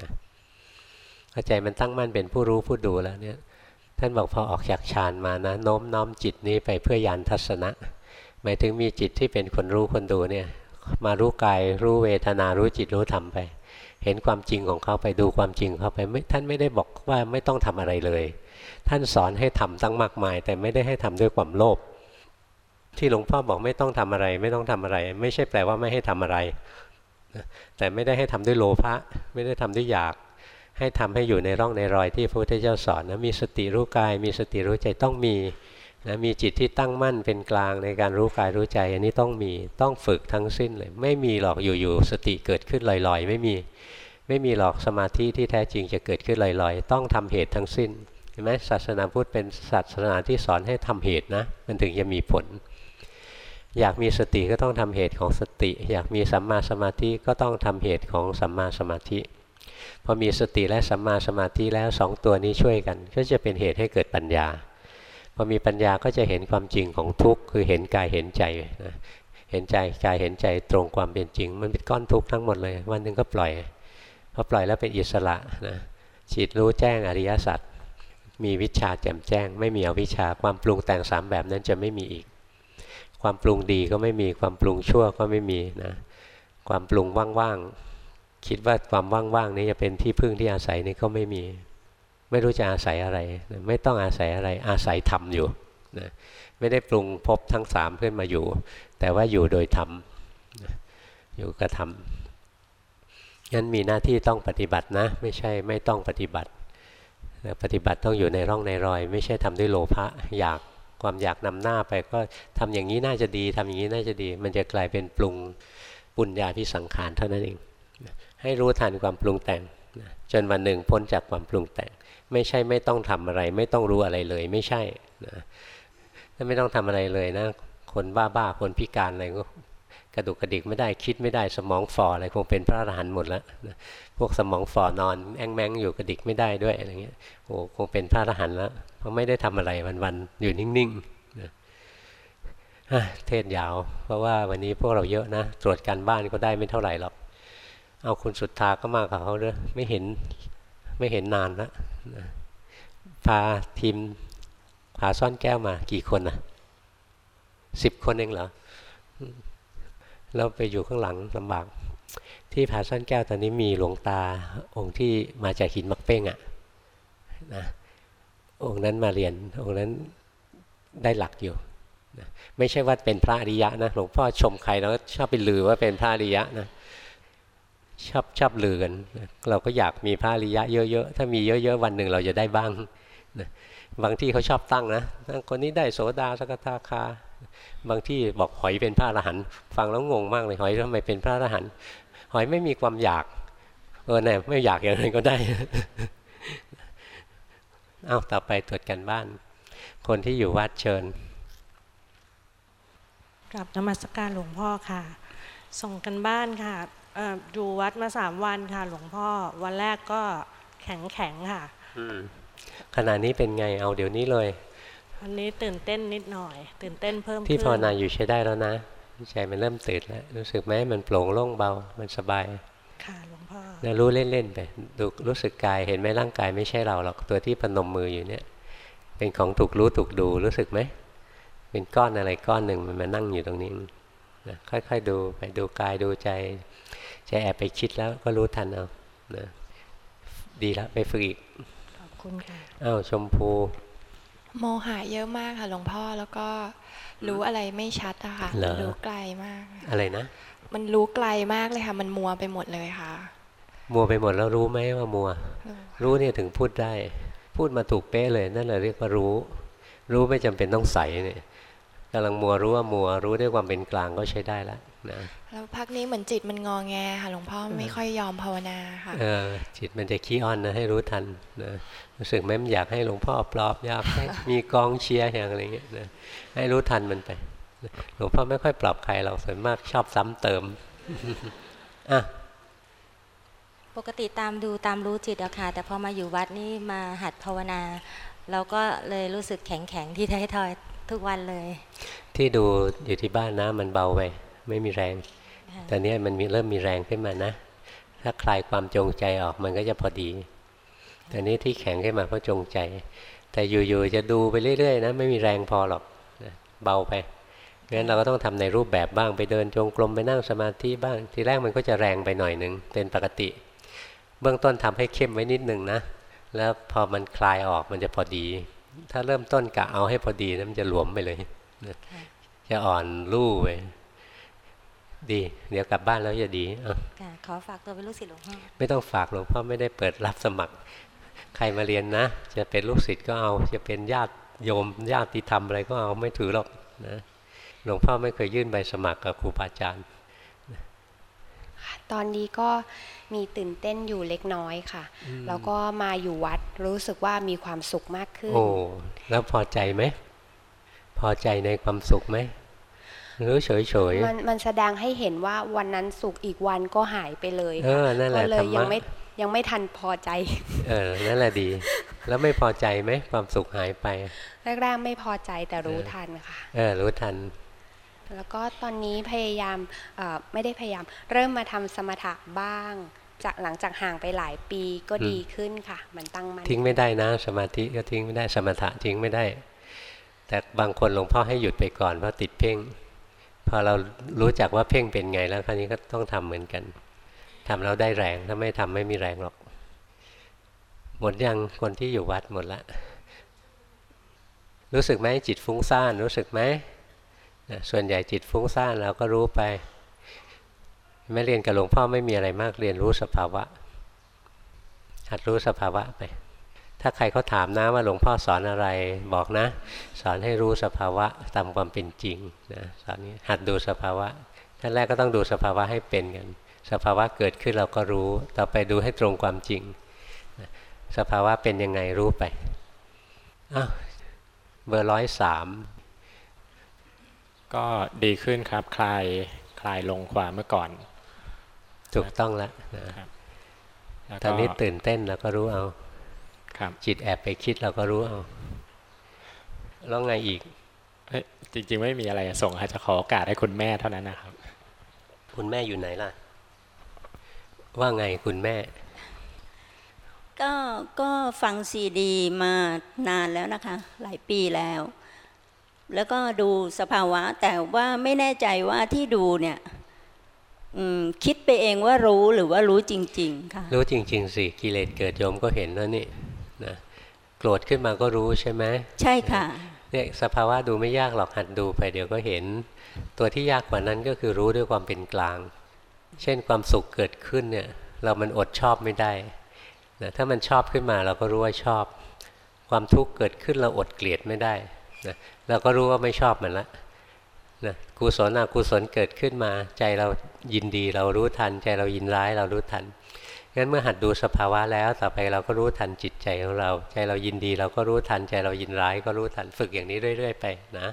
นะ พอใจมันตั้งมั่นเป็นผู้รู้ผู้ดูแล้วเนี่ย ท่านบอกพอออกจากฌานมานะโน้มน้อมจิตนี้ไปเพื่อยานทัศนะ หมายถึงมีจิตที่เป็นคนรู้คนดูเนี่ย มารู้กายรู้เวทนารู้จิตรู้ธรรมไป เห็นความจริงของเขาไปดูความจริงเขาไปท่านไม่ได้บอกว่าไม่ต้องทำอะไรเลย ท่านสอนให้ทำตั้งมากมาย แต่ไม่ได้ให้ทำด้วยความโลภที่หลวงพ่อบอกไม่ต้องทำอะไร ไม่ต้องทำอะไร ไม่ใช่แปลว่าไม่ให้ทำอะไรแต่ไม่ได้ให้ทำด้วยโลภะไม่ได้ทำด้วยอยาก ให้ทำให้อยู่ในร่องในรอยที่พระพุทธเจ้าสอนนะมีสติรู้กาย มีสติรู้ใจต้องมีนะมีจิตที่ตั้งมั่นเป็นกลางในการรู้กายรู้ใจ อันนี้ต้องมีต้องฝึกทั้งสิ้นเลย ไม่มีหรอกอยู่ๆสติเกิดขึ้นลอยๆ ไม่มีไม่มีหรอกสมาธิที่แท้จริงจะเกิดขึ้นลอยๆ ต้องทำเหตุทั้งสิ้นเห็นไหมศาสนาพุทธเป็นศาสนาที่สอนให้ทำเหตุนะ มันถึงจะมีผล อยากมีสติก็ต้องทำเหตุของสติ อยากมีสัมมาสมาธิก็ต้องทำเหตุของสัมมาสมาธิ พอมีสติและสัมมาสมาธิแล้วสองตัวนี้ช่วยกัน ก็จะเป็นเหตุให้เกิดปัญญา พอมีปัญญาก็จะเห็นความจริงของทุกข์คือเห็นกายเห็นใจนะเห็นใจกายเห็นใจตรงความเป็นจริง มันเป็นก้อนทุกข์ทั้งหมดเลย วันหนึ่งก็ปล่อยพอปล่อยแล้วเป็นอิสระนะจิตรู้แจ้งอริยสัจมีวิชาแจ่มแจ้ง ไม่มีอวิชาความปรุงแต่งสามแบบนั้นจะไม่มีอีก ความปรุงดีก็ไม่มีความปรุงชั่วก็ไม่มีนะความปรุงว่างๆ คิดว่าความว่างๆนี้จะเป็นที่พึ่งที่อาศัยนี่ก็ไม่มี ไม่รู้จะอาศัยอะไร ไม่ต้องอาศัยอะไร อาศัยธรรมอยู่นะไม่ได้ปรุงพบทั้งสามขึ้นมาอยู่ แต่ว่าอยู่โดยธรรมอยู่กับธรรมงั้นมีหน้าที่ต้องปฏิบัตินะ ไม่ใช่ไม่ต้องปฏิบัติ ปฏิบัติต้องอยู่ในร่องในรอย ไม่ใช่ทำด้วยโลภะอยากความอยากนำหน้าไปก็ทำอย่างนี้น่าจะดีทำอย่างนี้น่าจะดี มันจะกลายเป็นปรุงปุญญาพิสังขารเท่านั้นเอง ให้รู้ทันความปรุงแต่งจนวันหนึ่งพ้นจากความปรุงแต่ง ไม่ใช่ไม่ต้องทำอะไร ไม่ต้องรู้อะไรเลยไม่ใช่นะถ้าไม่ต้องทำอะไรเลยนะ คนบ้าๆคนพิการอะไรก็กระดุกกระดิกไม่ได้คิดไม่ได้สมองฝ่ออะไรคงเป็นพระอรหันต์หมดแล้วพวกสมองฝ่อนอนแองแมงอยู่กระดิกไม่ได้ด้วยอะไรเงี้ยโอ้คงเป็นพระอรหันต์แล้วเพราะไม่ได้ทำอะไรวันๆอยู่นิ่งๆนะเทศยาว เพราะว่าวันนี้พวกเราเยอะนะ ตรวจการบ้านก็ได้ไม่เท่าไหร่หรอก เอาคุณสุดทาก็มากับเขาเลยไม่เห็นไม่เห็นนานแล้วพาทีมพาซ่อนแก้วมากี่คนนะสิบคนเองเหรอแล้วไปอยู่ข้างหลังลำบาก ที่ผาซ่อนแก้วตอนนี้มีหลวงตาองค์ที่มาจากหินมักเป้งอะ่ะนะองค์นั้นมาเรียน องค์นั้นได้หลักอยู่นะไม่ใช่ว่าเป็นพระอริยะนะหลวงพ่อชมใครแล้วชอบไปลือว่าเป็นพระอริยะนะ ชอบชอบลือกันเราก็อยากมีพระอริยะเยอะๆ ถ้ามีเยอะๆ วันหนึ่งเราจะได้บ้างนะบางที่เขาชอบตั้งนะคนนี้ได้โสดาสกทาคา บางที่บอกหอยเป็นพระอรหันต์ฟังแล้วงงมากเลยหอยทำไมเป็นพระอรหันต์หอยไม่มีความอยาก เออเนี่ยไม่อยากอย่างไรก็ได้เอาต่อไปตรวจกันบ้าน คนที่อยู่วัดเชิญกลับนมัสการหลวงพ่อค่ะ ส่งกันบ้านค่ะ ดูวัดมาสามวันค่ะ หลวงพ่อวันแรกก็แข็งแข็งค่ะขณะนี้เป็นไงเอาเดี๋ยวนี้เลยวันนี้ตื่นเต้นนิดหน่อย ตื่นเต้นเพิ่มที่ภาวนาอยู่ใช้ได้แล้วนะใจมันเริ่มตื่นแล้วรู้สึกไหมมันโปร่งโล่งเบามันสบายค่ะหลวงพ่อนะรู้เล่นๆไปดูรู้สึกกายเห็นไหมร่างกายไม่ใช่เราหรอกตัวที่พนมมืออยู่เนี่ย เป็นของถูกรู้ถูกดูรู้สึกไหมเป็นก้อนอะไรก้อนหนึ่งมันมานั่งอยู่ตรงนี้ นะค่อยๆดูไปดูกายดูใจใจแอบไปคิดแล้วก็รู้ทันเอานะดีแล้วไปฝึกอีกขอบคุณค่ะอ้าวชมพู โมหะเยอะมากค่ะหลวงพ่อแล้วก็รู้อะไรไม่ชัดอะค่ะเหรอรู้ไกลมาก อะไรนะ มันรู้ไกลมากเลยค่ะ มันมัวไปหมดเลยค่ะ มัวไปหมดแล้วรู้ไหมว่ามัว รู้รู้เนี่ยถึงพูดได้ พูดมาถูกเป๊ะเลยนั่นแหละเรียกว่ารู้ รู้ไม่จำเป็นต้องใสเนี่ย กำลังมัวรู้ว่ามัวรู้ด้วยความเป็นกลางก็ใช้ได้แล้วนะแล้วพักนี้เหมือนจิตมันงอแงค่ะหลวงพ่อไม่ค่อยยอมภาวนาค่ะเออจิตมันจะขี้อ้อนนะให้รู้ทันนะรู้สึกไหมมันอยากให้หลวงพ่อปลอบอยากให้มีกองเชียร์อย่างอะไรเงี้ยนะให้รู้ทันมันไปหลวงพ่อไม่ค่อยปลอบใครเราส่วนมากชอบซ้ำเติมอะปกติตามดูตามรู้จิตอะค่ะแต่พอมาอยู่วัดนี่มาหัดภาวนา เราก็เลยรู้สึกแข็งแข็งๆที่ท้ายทอย ทุกวันเลย ที่ดูอยู่ที่บ้านนะมันเบาไปไม่มีแรงค่ะตอนนี้มันมีเริ่มมีแรงขึ้นมานะ ถ้าคลายความจงใจออกมันก็จะพอดี แต่นี้ที่แข็งขึ้นมาเพราะจงใจ แต่อยู่ๆจะดูไปเรื่อยๆนะไม่มีแรงพอหรอกนะเบาไปงั้นเราก็ต้องทำในรูปแบบบ้างไปเดินจงกรมไปนั่งสมาธิบ้าง ทีแรกมันก็จะแรงไปหน่อยหนึ่งเป็นปกติ เบื้องต้นทำให้เข้มไว้นิดหนึ่งนะ แล้วพอมันคลายออกมันจะพอดี ถ้าเริ่มต้นกะเอาให้พอดีนะมันจะหลวมไปเลยนะค่ะจะอ่อนลู่ไปดี เดี๋ยวกลับบ้านแล้วจะดีเอาค่ะขอฝากตัวเป็นลูกศิษย์หลวงพ่อไม่ต้องฝากหลวงพ่อไม่ได้เปิดรับสมัคร ใครมาเรียนนะ จะเป็นลูกศิษย์ก็เอา จะเป็นญาติโยมญาติธรรมอะไรก็เอาไม่ถือหรอกนะหลวงพ่อไม่เคยยื่นใบสมัครกับครูบาอาจารย์ ตอนนี้ก็มีตื่นเต้นอยู่เล็กน้อยค่ะ แล้วก็มาอยู่วัดรู้สึกว่ามีความสุขมากขึ้น โอ้แล้วพอใจไหม พอใจในความสุขไหมหรือเฉยเฉยๆมันมันแสดงให้เห็นว่าวันนั้นสุขอีกวันก็หายไปเลยเออนั่นแหก็ละเลธรยรยังมะไม่ยังไม่ทันพอใจ เออนั่นแหละดี แล้วไม่พอใจไหมความสุขหายไป แรกๆไม่พอใจแต่รู้เออทันค่ะ เออรู้ทัน แล้วก็ตอนนี้พยายามเอ่อไม่ได้พยายาม เริ่มมาทำสมถะบ้าง จากหลังจากห่างไปหลายปีก็อืมดีขึ้นค่ะ มันตั้งมั่นทิ้งไม่ได้นะ สมาธิก็ทิ้งไม่ได้สมถะทิ้งไม่ได้ แต่บางคนหลวงพ่อให้หยุดไปก่อนเพราะติดเพ่งพอเรารู้จักว่าเพ่งเป็นไงแล้วคราวนี้ก็ต้องทำเหมือนกันทำแล้วได้แรงถ้าไม่ทำไม่มีแรงหรอก หมดยังคนที่อยู่วัดหมดละรู้สึกไหมจิตฟุ้งซ่านรู้สึกไหมนะ ส่วนใหญ่จิตฟุ้งซ่านเราก็รู้ไป ไม่เรียนกับหลวงพ่อไม่มีอะไรมากเรียนรู้สภาวะ หัดรู้สภาวะไป ถ้าใครเขาถามนะว่าหลวงพ่อสอนอะไรบอกนะ สอนให้รู้สภาวะตามความเป็นจริงนะสอนนี้หัดดูสภาวะท่านแรกก็ต้องดูสภาวะให้เป็นกัน สภาวะเกิดขึ้นเราก็รู้ ต่อไปดูให้ตรงความจริงนะสภาวะเป็นยังไงรู้ไปอ้าวเบอร์ร้อยสาม ก็ดีขึ้นครับ คลายคลายลงกว่าเมื่อก่อน ถูกต้องแล้วนะแล้วตก็อนนี้ตื่นเต้นเราก็รู้เอาครับจิตแอบไปคิดเราก็รู้เอาแล้วไงอีกเอ้ยจริง ๆ ไม่มีอะไรส่งอาจจะขอโอกาสให้คุณแม่เท่านั้นนะครับ คุณแม่อยู่ไหนล่ะ ว่าไงคุณแม่ ก็ก็ฟังซีดีมานานแล้วนะคะ หลายปีแล้ว แล้วก็ดูสภาวะ แต่ว่าไม่แน่ใจว่าที่ดูเนี่ยอืมคิดไปเองว่ารู้หรือว่ารู้จริง ๆ ค่ะ รู้จริง ๆ สิ กิเลสเกิดโยมก็เห็นแล้วนี่นะโกรธขึ้นมาก็รู้ใช่ไหมใช่ค่ะเนี่ยสภาวะดูไม่ยากหรอกหัดดูไปเดี๋ยวก็เห็น ตัวที่ยากกว่านั้นก็คือรู้ด้วยความเป็นกลาง เช่นความสุขเกิดขึ้นเนี่ยเรามันอดชอบไม่ได้นะถ้ามันชอบขึ้นมาเราก็รู้ว่าชอบ ความทุกข์เกิดขึ้นเราอดเกลียดไม่ได้ นะเราก็รู้ว่าไม่ชอบมันละนะกุศลอกุศลเกิดขึ้นมา ใจเรายินดีเรารู้ทัน ใจเรายินร้ายเรารู้ทันงั้นเมื่อหัดดูสภาวะแล้วต่อไปเราก็รู้ทันจิตใจของเรา ใจเรายินดีเราก็รู้ทัน ใจเรายินร้ายก็รู้ทันฝึกอย่างนี้เรื่อย ๆ ไปนะ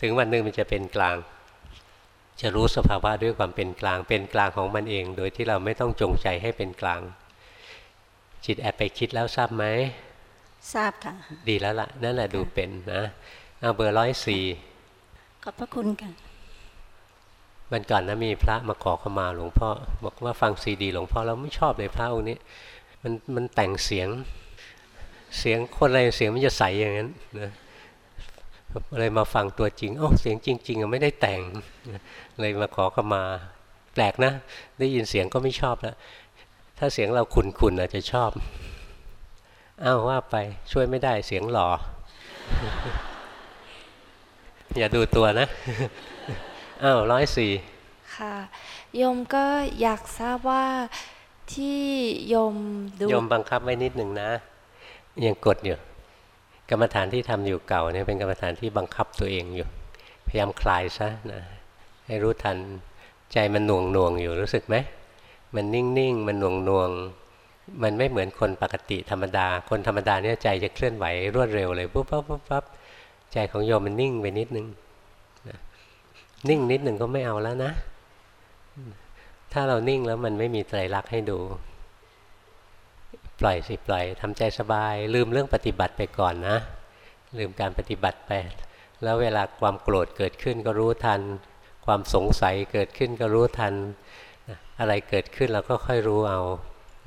ถึงวันหนึ่งมันจะเป็นกลาง จะรู้สภาวะด้วยความเป็นกลาง เป็นกลางของมันเอง โดยที่เราไม่ต้องจงใจให้เป็นกลาง จิตแอบไปคิดแล้วทราบไหม ทราบค่ะ ดีแล้วล่ะ นั่นแหละดูเป็นนะเอาเบอร์ร้อยสี่ขอบพระคุณค่ะวันก่อนนะมีพระมาขอขมาหลวงพ่อบอกว่าฟังซีดีหลวงพ่อแล้วไม่ชอบเลยพระองค์นี้ มันมันแต่งเสียงเสียงคนอะไรเสียงมันจะใสอย่างนั้นนะเลยมาฟังตัวจริงอ๋อเสียงจริงๆอะไม่ได้แต่งเลยมาขอขมา แปลกนะ ได้ยินเสียงก็ไม่ชอบแล้วถ้าเสียงเราขุนๆอาจจะชอบ อ้าวว่าไปช่วยไม่ได้เสียงหล่อ อย่าดูตัวนะอ้าวร้อยสี่ค่ะโยมก็อยากทราบว่าที่โยมดูโยมบังคับไว้นิดหนึ่งนะ ยังกดอยู่ กรรมฐานที่ทำอยู่เก่าเนี่ยเป็นกรรมฐานที่บังคับตัวเองอยู่ พยายามคลายซะนะให้รู้ทันใจมันหน่วงหน่วงๆอยู่รู้สึกไหมมันนิ่งๆ มันหน่วงหน่วงๆ มันไม่เหมือนคนปกติธรรมดา คนธรรมดาเนี่ยใจจะเคลื่อนไหวรวดเร็วเลยปุ๊บปั๊บปุ๊บปั๊บใจของโยมมันนิ่งไปนิดนึงนะนิ่งนิดหนึ่งก็ไม่เอาแล้วนะ ถ้าเรานิ่งแล้วมันไม่มีไตรลักษณ์ให้ดู ปล่อยสิปล่อยทำใจสบาย ลืมเรื่องปฏิบัติไปก่อนนะ ลืมการปฏิบัติไป แล้วเวลาความโกรธเกิดขึ้นก็รู้ทัน ความสงสัยเกิดขึ้นก็รู้ทัน อะไรเกิดขึ้นเราก็ค่อยรู้เอา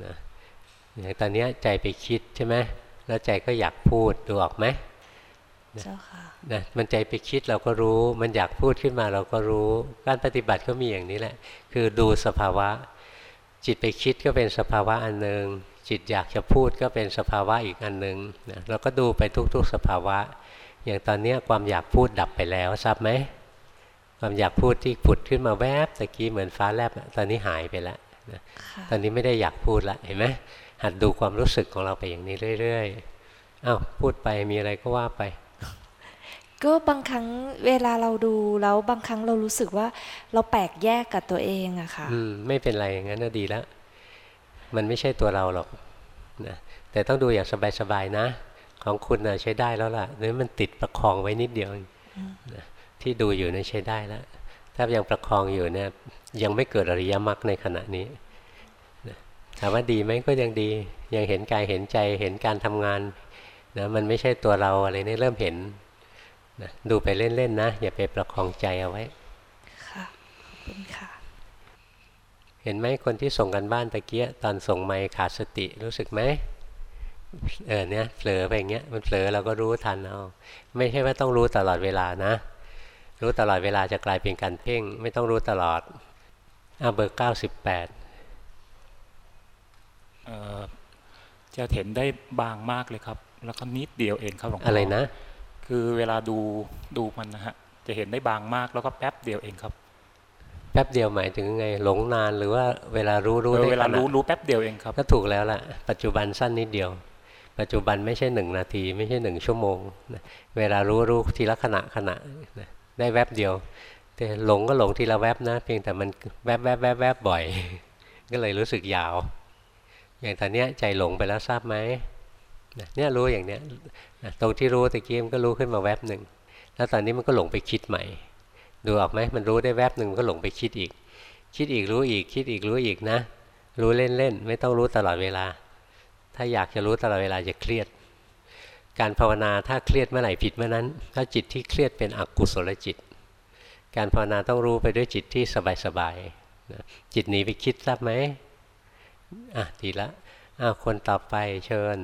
นะ อย่างตอนเนี้ยใจไปคิดใช่ไหมแล้วใจก็อยากพูดดูออกไหมเจ้าค่ะนะมันใจไปคิดเราก็รู้ มันอยากพูดขึ้นมาเราก็รู้ การปฏิบัติก็มีอย่างนี้แหละ คือดูสภาวะ จิตไปคิดก็เป็นสภาวะอันหนึ่งจิตอยากจะพูดก็เป็นสภาวะอีกอันหนึ่งนะเราก็ดูไปทุกๆสภาวะ อย่างตอนเนี้ยความอยากพูดดับไปแล้วทราบไหมความอยากพูดที่ผุดขึ้นมาแวบตะกี้เหมือนฟ้าแลบอะตอนนี้หายไปแล้วนะค่ะตอนนี้ไม่ได้อยากพูดละเห็นไหม หัดดูความรู้สึกของเราไปอย่างนี้เรื่อยๆอ้าวพูดไปมีอะไรก็ว่าไป ก็บางครั้งเวลาเราดูแล้วบางครั้งเรารู้สึกว่าเราแปลกแยกกับตัวเองอะค่ะ อืมไม่เป็นไรอย่างนั้นก็ดีแล้ว มันไม่ใช่ตัวเราหรอกนะแต่ต้องดูอย่างสบายๆนะ ของคุณนะใช้ได้แล้วล่ะนี่มันติดประคองไว้นิดเดียวเองนะที่ดูอยู่เนี่ยใช้ได้แล้ว ถ้ายังประคองอยู่เนี่ยยังไม่เกิดอริยมรรคในขณะนี้นะ ถามว่าดีไหมก็ยังดี ยังเห็นกายเห็นใจเห็นการทำงานนะมันไม่ใช่ตัวเราอะไรนี่เริ่มเห็นนะดูไปเล่นๆนะ อย่าไปประคองใจเอาไว้ ค่ะขอบคุณค่ะ เห็นไหมคนที่ส่งกันบ้านตะเกียตอนส่งไมค์ขาดสติรู้สึกไหมเออเนี่ยเผลอไปอย่างเงี้ยมันเผลอเราก็รู้ทันเอาไม่ใช่ว่าต้องรู้ตลอดเวลานะ รู้ตลอดเวลาจะกลายเป็นการเพ่ง ไม่ต้องรู้ตลอดอาเบอร์เก้าสิบแปดเอ่อ จะเห็นได้บางมากเลยครับ แล้วก็นิดเดียวเองครับหลวงพ่ออะไรนะ คือเวลาดูดูมันนะฮะจะเห็นได้บางมากแล้วก็แป๊บเดียวเองครับ แป๊บเดียวหมายถึงไงหลงนานหรือว่าเวลารู้รู้เออได้เวลาขณะรู้รู้แป๊บเดียวเองครับก็ถูกแล้วล่ะปัจจุบันสั้นนิดเดียว ปัจจุบันไม่ใช่หนึ่งนาที ไม่ใช่หนึ่งชั่วโมงนะเวลารู้รู้ทีละขณะขณะนะได้แวบเดียว แต่หลงก็หลงทีละแวบนะ เพียงแต่มันแวบแวบแวบแวบบ่อย ก็เลยรู้สึกยาว อย่างตอนนี้ใจหลงไปแล้วทราบไหมเนี่ยรู้อย่างเนี้ยตรงที่รู้ตะกี้มันก็รู้ขึ้นมาแวบหนึ่งแล้วตอนนี้มันก็หลงไปคิดใหม่ ดูออกไหมมันรู้ได้แวบหนึ่งก็หลงไปคิดอีก คิดอีกรู้อีก คิดอีกรู้อีกนะ รู้เล่นๆไม่ต้องรู้ตลอดเวลา ถ้าอยากจะรู้ตลอดเวลาจะเครียด การภาวนาถ้าเครียดเมื่อไหร่ผิดเมื่อนั้น ถ้าจิตที่เครียดเป็นอกุศลจิต การภาวนาต้องรู้ไปด้วยจิตที่สบายๆจิตหนีไปคิดทราบไหม อะดีละอะคนต่อไปเชิญ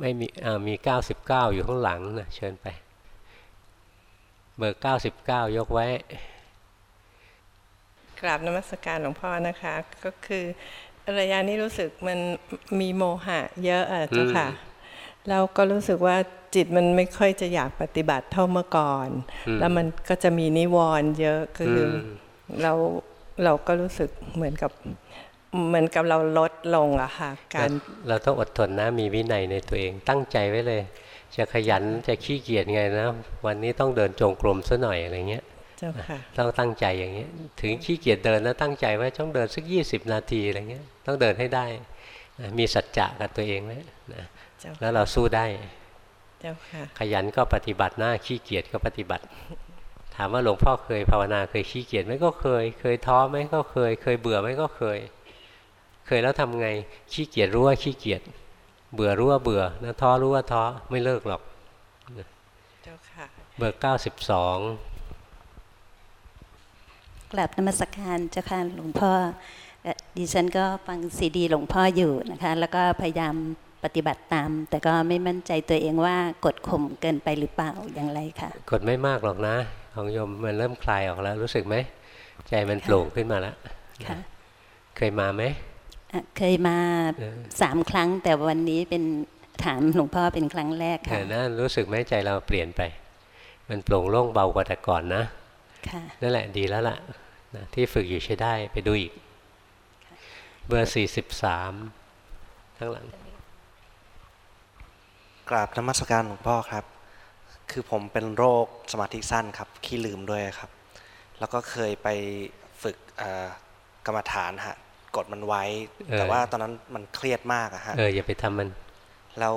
ไม่มีอ่ามี99อยู่ข้างหลังนะเชิญไป เบอร์99ยกไว้ กราบนมัสการหลวงพ่อนะคะ ก็คือระยะนี้รู้สึกมันมีโมหะเยอะอะเจ้าค่ะแล้วก็รู้สึกว่าจิตมันไม่ค่อยจะอยากปฏิบัติเท่าเมื่อก่อนอืมแล้วมันก็จะมีนิวรณ์เยอะคืออมเราเราก็รู้สึกเหมือนกับ เหมือนกับเราลดลงอะค่ะการเราต้องอดทนนะมีวินัยในตัวเองตั้งใจไว้เลย จะขยันจะขี้เกียจไงนะวันนี้ต้องเดินจงกรมซะหน่อยอะไรเงี้ยเจ้าค่ะต้องตั้งใจอย่างเงี้ย ถึงขี้เกียจเดินแล้วตั้งใจไว้ต้องเดินสักยี่สิบนาทีอะไรเงี้ยต้องเดินให้ได้นะมีสัจจะกับตัวเองไว้นะเจ้าแล้วเราสู้ได้เจ้าค่ะขยันก็ปฏิบัติหน้าขี้เกียจก็ปฏิบัติ ถามว่าหลวงพ่อเคยภาวนาเคยขี้เกียจไหมก็เคย เคยท้อไหมก็เคย เคยเบื่อไหมก็เคย เคยแล้วทำไงขี้เกียจรู้ว่าขี้เกียจเบื่อรู้ว่าเบื่อนะท้อรู้ว่าท้อไม่เลิกหรอกเจ้าค่ะเบอร์เก้าสิบสองกลับนมัสการเจ้าค่ะหลวงพ่อเอ่อดิฉันก็ฟังซีดีหลวงพ่ออยู่นะคะ แล้วก็พยายามปฏิบัติตาม แต่ก็ไม่มั่นใจตัวเองว่ากดข่มเกินไปหรือเปล่าอย่างไรค่ะกดไม่มากหรอกนะ ของโยมมันเริ่มคลายออกแล้วรู้สึกไหม ใจมันโปร่งขึ้นมาแล้วค่ะเคยมาไหมอะ เคยมาเออสามครั้ง แต่วันนี้เป็นถามหลวงพ่อเป็นครั้งแรกเอค่ะอนะรู้สึกไหมใจเราเปลี่ยนไป มันโปร่งโล่งเบากว่าแต่ก่อนนะค่ะนั่นแหละดีแล้วล่ะนะที่ฝึกอยู่ใช้ได้ไปดูอีก เบอร์สี่สิบสามข้างหลัง กราบนมัสการหลวงพ่อครับ คือผมเป็นโรคสมาธิสั้นครับขี้ลืมด้วยครับ แล้วก็เคยไปฝึกเอ่อกรรมฐานฮะ กดมันไว้เออแต่ว่าตอนนั้นมันเครียดมากอะฮะเอออย่าไปทำมัน แล้ว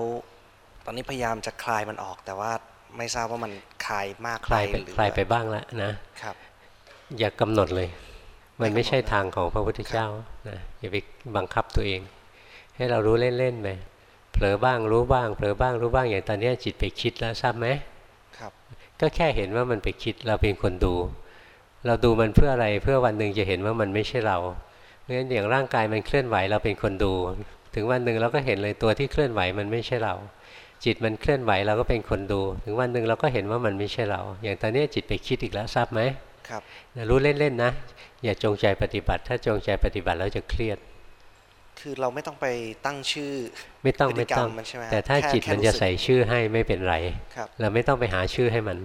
ตอนนี้พยายามจะคลายมันออก แต่ว่าไม่ทราบว่ามันคลายมากคลายไปหรือคลายไปบ้างแล้วนะครับ อย่ากำหนดเลย มันไม่ใช่ทางของพระพุทธเจ้านะอย่าไปบังคับตัวเอง ให้เรารู้เล่นๆไปเผลอบ้างรู้บ้างเผลอบ้างรู้บ้างอย่างตอนเนี้ยจิตไปคิดแล้วทราบไหมครับ ก็แค่เห็นว่ามันไปคิดเราเป็นคนดู เราดูมันเพื่ออะไรเพื่อวันหนึ่งจะเห็นว่ามันไม่ใช่เรา เพราะฉะนั้นอย่างร่างกายมันเคลื่อนไหวเราเป็นคนดู ถึงวันหนึ่งเราก็เห็นเลยตัวที่เคลื่อนไหวมันไม่ใช่เรา จิตมันเคลื่อนไหวเราก็เป็นคนดู ถึงวันหนึ่งเราก็เห็นว่ามันไม่ใช่เรา อย่างตอนเนี้ยจิตไปคิดอีกแล้วทราบไหมครับนะรู้เล่นๆนะอย่าจงใจปฏิบัติ ถ้าจงใจปฏิบัติแล้วจะเครียด คือเราไม่ต้องไปตั้งชื่อ ไม่ต้องพฤไม่ติกรรต้องมันใช่ไหมฮะแต่ถ้าแค่จิตแค่มันรู้จะสึกใส่ชื่อให้ไม่เป็นไรครับเราไม่ต้องไปหาชื่อให้มัน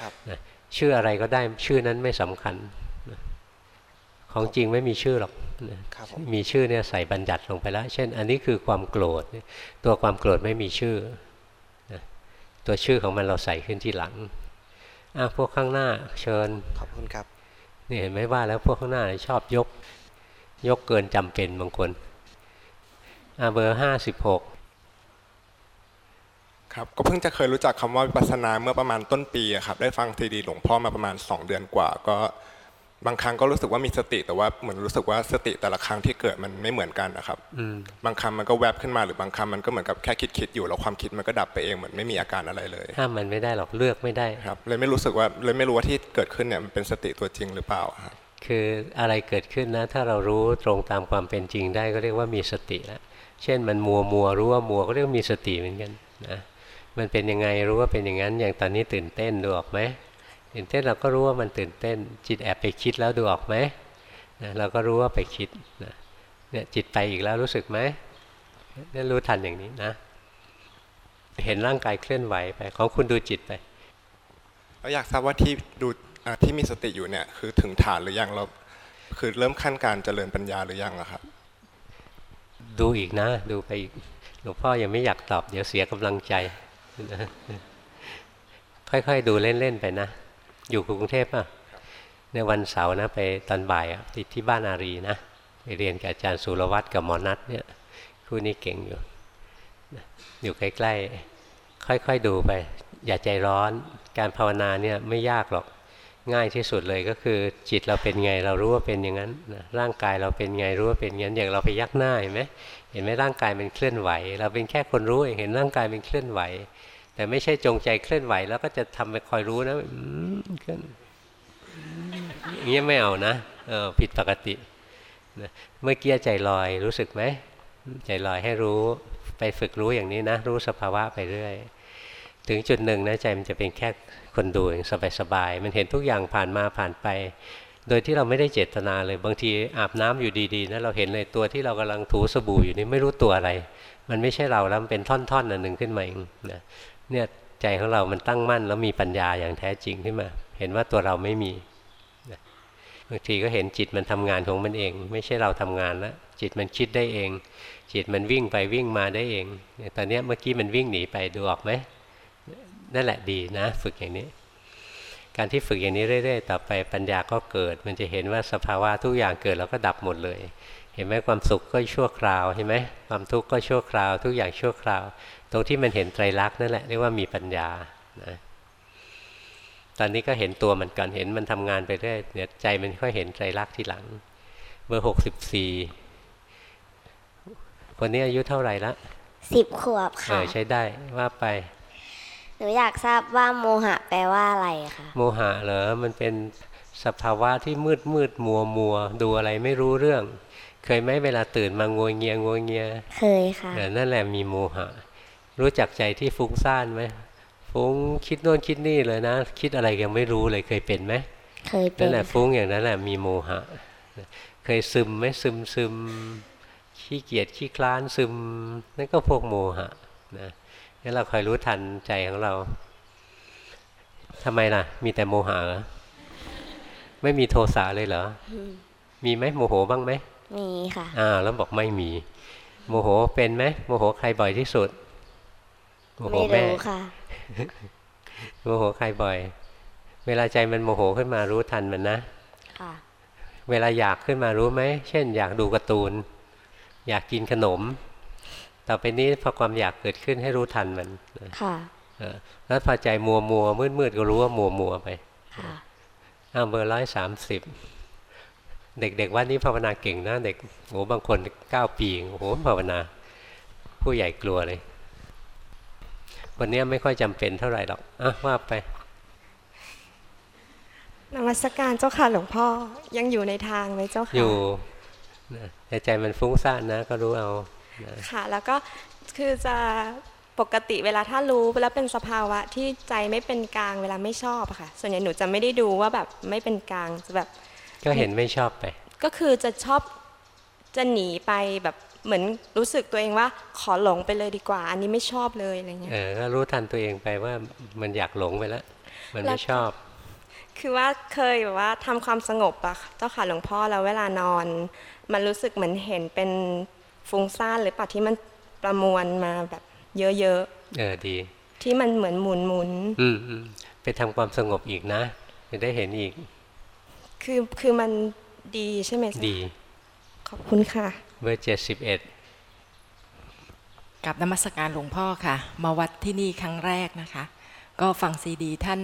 ครับนะชื่ออะไรก็ได้ชื่อนั้นไม่สำคัญนะ ของจริงไม่มีชื่อหรอกนะครับผมมีชื่อเนี่ยใส่บัญญัติลงไปแล้ว เช่น อันนี้คือความโกรธ ตัวความโกรธไม่มีชื่อนะตัวชื่อของมันเราใส่ขึ้นที่หลังอะพวกข้างหน้าเชิญ ขอบคุณครับ นี่เห็นไหมว่าแล้วพวกข้างหน้าชอบยก ยกเกินจำเป็นบางคนอะเบอร์ห้าสิบหกครับก็เพิ่งจะเคยรู้จักคำว่าวิปัสสนาเมื่อประมาณต้นปีอะครับได้ฟังซีดีหลวงพ่อมาประมาณ 2 เดือนกว่า ก็ บางครั้งก็รู้สึกว่ามีสติแต่ว่าเหมือนรู้สึกว่าสติแต่ละครั้งที่เกิดมันไม่เหมือนกันนะครับอืมบางคำมันก็แวบขึ้นมาหรือบางคำมันก็เหมือนกับแค่คิดคิดๆอยู่แล้วความคิดมันก็ดับไปเองเหมือนไม่มีอาการอะไรเลยห้ามมันไม่ได้หรอกเลือกไม่ได้ครับเลยไม่รู้สึกว่าเลยไม่รู้ว่าที่เกิดขึ้นเนี่ยมันเป็นสติตัวจริงหรือเปล่าครับคืออะไรเกิดขึ้นนะถ้าเรารู้ตรงตามความเป็นจริงได้ก็เรียกว่ามีสติแล้วเช่นมันมัวมัวรู้ว่ามัวก็เรียกว่ามีสติเหมือนกันนะมันเป็นยังไงรู้ว่าเป็นอย่างนั้นอย่างตอนนี้ตื่นเต้นดูออกไหม ตื่นเต้นเราก็รู้ว่ามันตื่นเต้น จิตแอบไปคิดแล้วดูออกไหมนะเราก็รู้ว่าไปคิดนะเนี่ยจิตไปอีกแล้วรู้สึกไหมเนี่ยรู้ทันอย่างนี้นะ เห็นร่างกายเคลื่อนไหวไป ของคุณดูจิตไปแล้วอยากทราบว่าที่ดูอ่าที่มีสติอยู่เนี่ยคือถึงฐานหรือยังเราคือเริ่มขั้นการเจริญปัญญาหรือยังอะครับ ดูอีกนะ ดูไปอีกหลวงพ่อยังไม่อยากตอบ เดี๋ยวเสียกำลังใจนะค่อยๆดูเล่น ๆ ไปนะ อยู่กรุงเทพป่ะในวันเสาร์นะไปตอนบ่ายอะติดที่บ้านอารีนะไปเรียนกับอาจารย์สุรวัตรกับหมอนัทเนี่ยคู่นี้เก่งอยู่อยู่ใกล้ๆค่อยๆดูไป อย่าใจร้อนการภาวนาเนี่ยไม่ยากหรอกง่ายที่สุดเลยก็คือจิตเราเป็นไงเรารู้ว่าเป็นอย่างนั้นนะร่างกายเราเป็นไงรู้ว่าเป็นอย่างนั้นอย่างเราไปยักหน้าเห็นไหมเห็นไหมร่างกายมันเคลื่อนไหว เราเป็นแค่คนรู้เองเห็นร่างกายมันเคลื่อนไหว แต่ไม่ใช่จงใจเคลื่อนไหว แล้วก็จะทำไปคอยรู้นะอืมเคลื่อนอย่างเงี้ยไม่เอานะเออผิดปกตินะเมื่อกี้ใจลอยรู้สึกไหมใจลอยให้รู้ไปฝึกรู้อย่างนี้นะ รู้สภาวะไปเรื่อย ถึงจุดหนึ่งนะใจมันจะเป็นแค่คนดูอย่างสบายๆมันเห็นทุกอย่างผ่านมาผ่านไป โดยที่เราไม่ได้เจตนาเลยบางทีอาบน้ำอยู่ดีๆนะเราเห็นเลยตัวที่เรากำลังถูสบู่อยู่นี่ไม่รู้ตัวอะไร มันไม่ใช่เราแล้วมันเป็นท่อนๆอันหนึ่งขึ้นมาเองนะ เนี่ยใจของเรามันตั้งมั่น แล้วมีปัญญาอย่างแท้จริงขึ้นมา เห็นว่าตัวเราไม่มีบางทีก็เห็นจิตมันทำงานของมันเอง ไม่ใช่เราทำงานแล้วจิตมันคิดได้เอง จิตมันวิ่งไปวิ่งมาได้เองตอนนี้เมื่อกี้มันวิ่งหนีไปดูออกไหมนั่นแหละดีนะ ฝึกอย่างนี้ การที่ฝึกอย่างนี้เรื่อยๆต่อไปปัญญาก็เกิด มันจะเห็นว่าสภาวะทุกอย่างเกิดแล้วก็ดับหมดเลย เห็นไหมความสุขก็ชั่วคราวเห็นไหมความทุกข์ก็ชั่วคราว ทุกอย่างชั่วคราว ตรงที่มันเห็นไตรลักษณ์นั่นแหละเรียกว่ามีปัญญานะตอนนี้ก็เห็นตัวมันก่อนเห็นมันทำงานไปเรื่อยเนี่ยใจมันค่อยเห็นไตรลักษณ์ทีหลัง เบอร์หกสิบสี่คนนี้อายุเท่าไหร่ละสิบขวบเอค่ะอใช้ได้ว่าไปหนูอยากทราบว่าโมหะแปลว่าอะไรคะโมหะเหรอมันเป็นสภาวะที่มืดมืดมัวมัวดูอะไรไม่รู้เรื่อง เคยไหมเวลาตื่นมางัวเงียงัวเงีย เคยค่ะเออนั่นแหละมีโมหะ รู้จักใจที่ฟุ้งซ่านไหมฟุ้งคิดโน่นคิดนี่เลยนะ คิดอะไรยังไม่รู้เลยเคยเป็นไหมเคยเป็นั่นนแหละฟุ้งอย่างนั้นแหละมีโมหะ เคยซึมไหมซึมซึมขี้เกียจขี้คลานซึมนั่นก็พวกโมหะนะงั้นเราคอยรู้ทันใจของเราทำไมล่ะ มีแต่โมหะเหรอไม่มีโทสะเลยเหรอ มีไหมโมโหบ้างไหมมีค่ะอ่าแล้วบอกไม่มี โมโหเป็นไหมโมโหใครบ่อยที่สุด โมโหไม่แม่รู้ค่ะโมโหใครบ่อย เวลาใจมันโมโหขึ้นมารู้ทันมันนะค่ะเวลาอยากขึ้นมารู้ไหม เช่น อยากดูการ์ตูน อยากกินขนม ต่อไปนี้พอความอยากเกิดขึ้นให้รู้ทันมันค่ะเออแล้วพอใจมัวมัวมืดมืดก็รู้ว่ามัวมัวไปค่ะอ้าวเบอร์ร้อยสามสิบเด็กๆวันนี้ภาวนาเก่งนะเด็กโอ้บางคนเก้าปีโอ้โหภาวนา ผู้ใหญ่กลัวเลย วันนี้ไม่ค่อยจำเป็นเท่าไหร่หรอกอะว่าไปนมัสการเจ้าค่ะหลวงพ่อยังอยู่ในทางไหมเจ้าค่ะอยู่นะแต่ใจมันฟุ้งซ่านนะ ก็รู้เอานะค่ะ แล้วก็คือจะปกติเวลาถ้ารู้แล้วเป็นสภาวะที่ใจไม่เป็นกลางเวลาไม่ชอบอะค่ะ ส่วนใหญ่หนูจะไม่ได้ดูว่าแบบไม่เป็นกลางจะแบบ ก็เห็นไม่ชอบไป ก็คือจะชอบจะหนีไปแบบ เหมือนรู้สึกตัวเองว่าขอหลงไปเลยดีกว่า อันนี้ไม่ชอบเลยอะไรเงี้ยเออก็รู้ทันตัวเองไปว่ามันอยากหลงไปแล้ว มันไม่ชอบ คือว่าเคยแบบว่าทำความสงบอะเจ้าค่ะหลวงพ่อแล้วเวลานอน มันรู้สึกเหมือนเห็นเป็นฟุ้งซ่านหรือเปล่าที่มันประมวลมาแบบเยอะเออดีๆที่มันเหมือนหมุนหมุนอืมอืมไปทำความสงบอีกนะจะได้เห็นอีกๆคือคือมันดีใช่ไหมจ๊ะดี ขอบคุณค่ะ เบอร์เจ็ดสิบเอ็ดกับนมัสการหลวงพ่อค่ะ มาวัดที่นี่ครั้งแรกนะคะ ก็ฟังซีดีท่าน